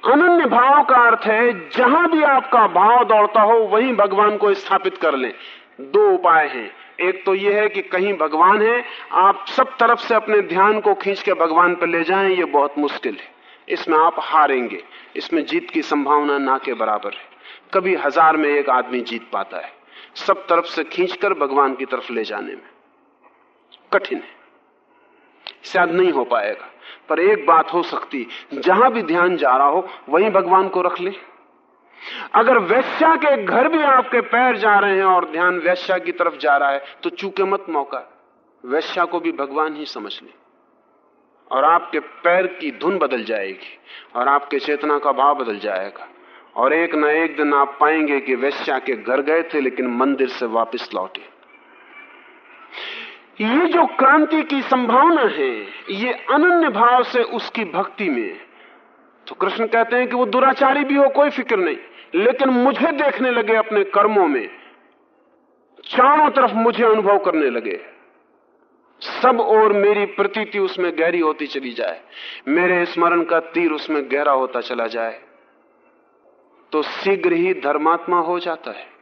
अनन्य भाव का अर्थ है, जहाँ भी आपका भाव दौड़ता हो, वहीं भगवान को स्थापित कर लें। दो उपाय हैं। एक तो यह है कि कहीं भगवान है, आप सब तरफ़ से अपने ध्यान को खींच के भगवान पर ले जाएँ, ये बहुत मुश्किल है। इसमें आप हारेंगे। इसमें जीत की संभावना ना के बराबर है। कभी हज़ार में एक आदमी जीत पाता है। सब तरफ़ से खींचकर भगवान की तरफ़ ले जाने में कठिन है। शायद नहीं हो पाएगा। पर एक बात हो सकती, जहाँ भी ध्यान जा रहा हो, वहीं भगवान को रख ले। अगर वैश्या के घर भी आपके पैर जा रहे हैं और ध्यान वैश्या की तरफ़ जा रहा है तो चूके मत मौका। वैश्या को भी भगवान ही समझ ले। और आपके पैर की धुन बदल जाएगी, और आपके चेतना का भाव बदल जाएगा। और एक न एक दिन आप पाएँगे कि वैश्या के घर गए थे, लेकिन मंदिर से वापस लौटे। ये जो क्रांति की संभावना है, ये अनन्य भाव से उसकी भक्ति में तो कृष्ण कहते हैं कि वो दुराचारी भी हो, कोई फ़िक्र नहीं। लेकिन मुझे देखने लगे अपने कर्मों में, चारों तरफ़ मुझे अनुभव करने लगे। सब और मेरी प्रतीति उसमें गहरी होती चली जाए। मेरे स्मरण का तीर उसमें गहरा होता चला जाए। तो शीघ्र ही धर्मात्मा हो जाता है।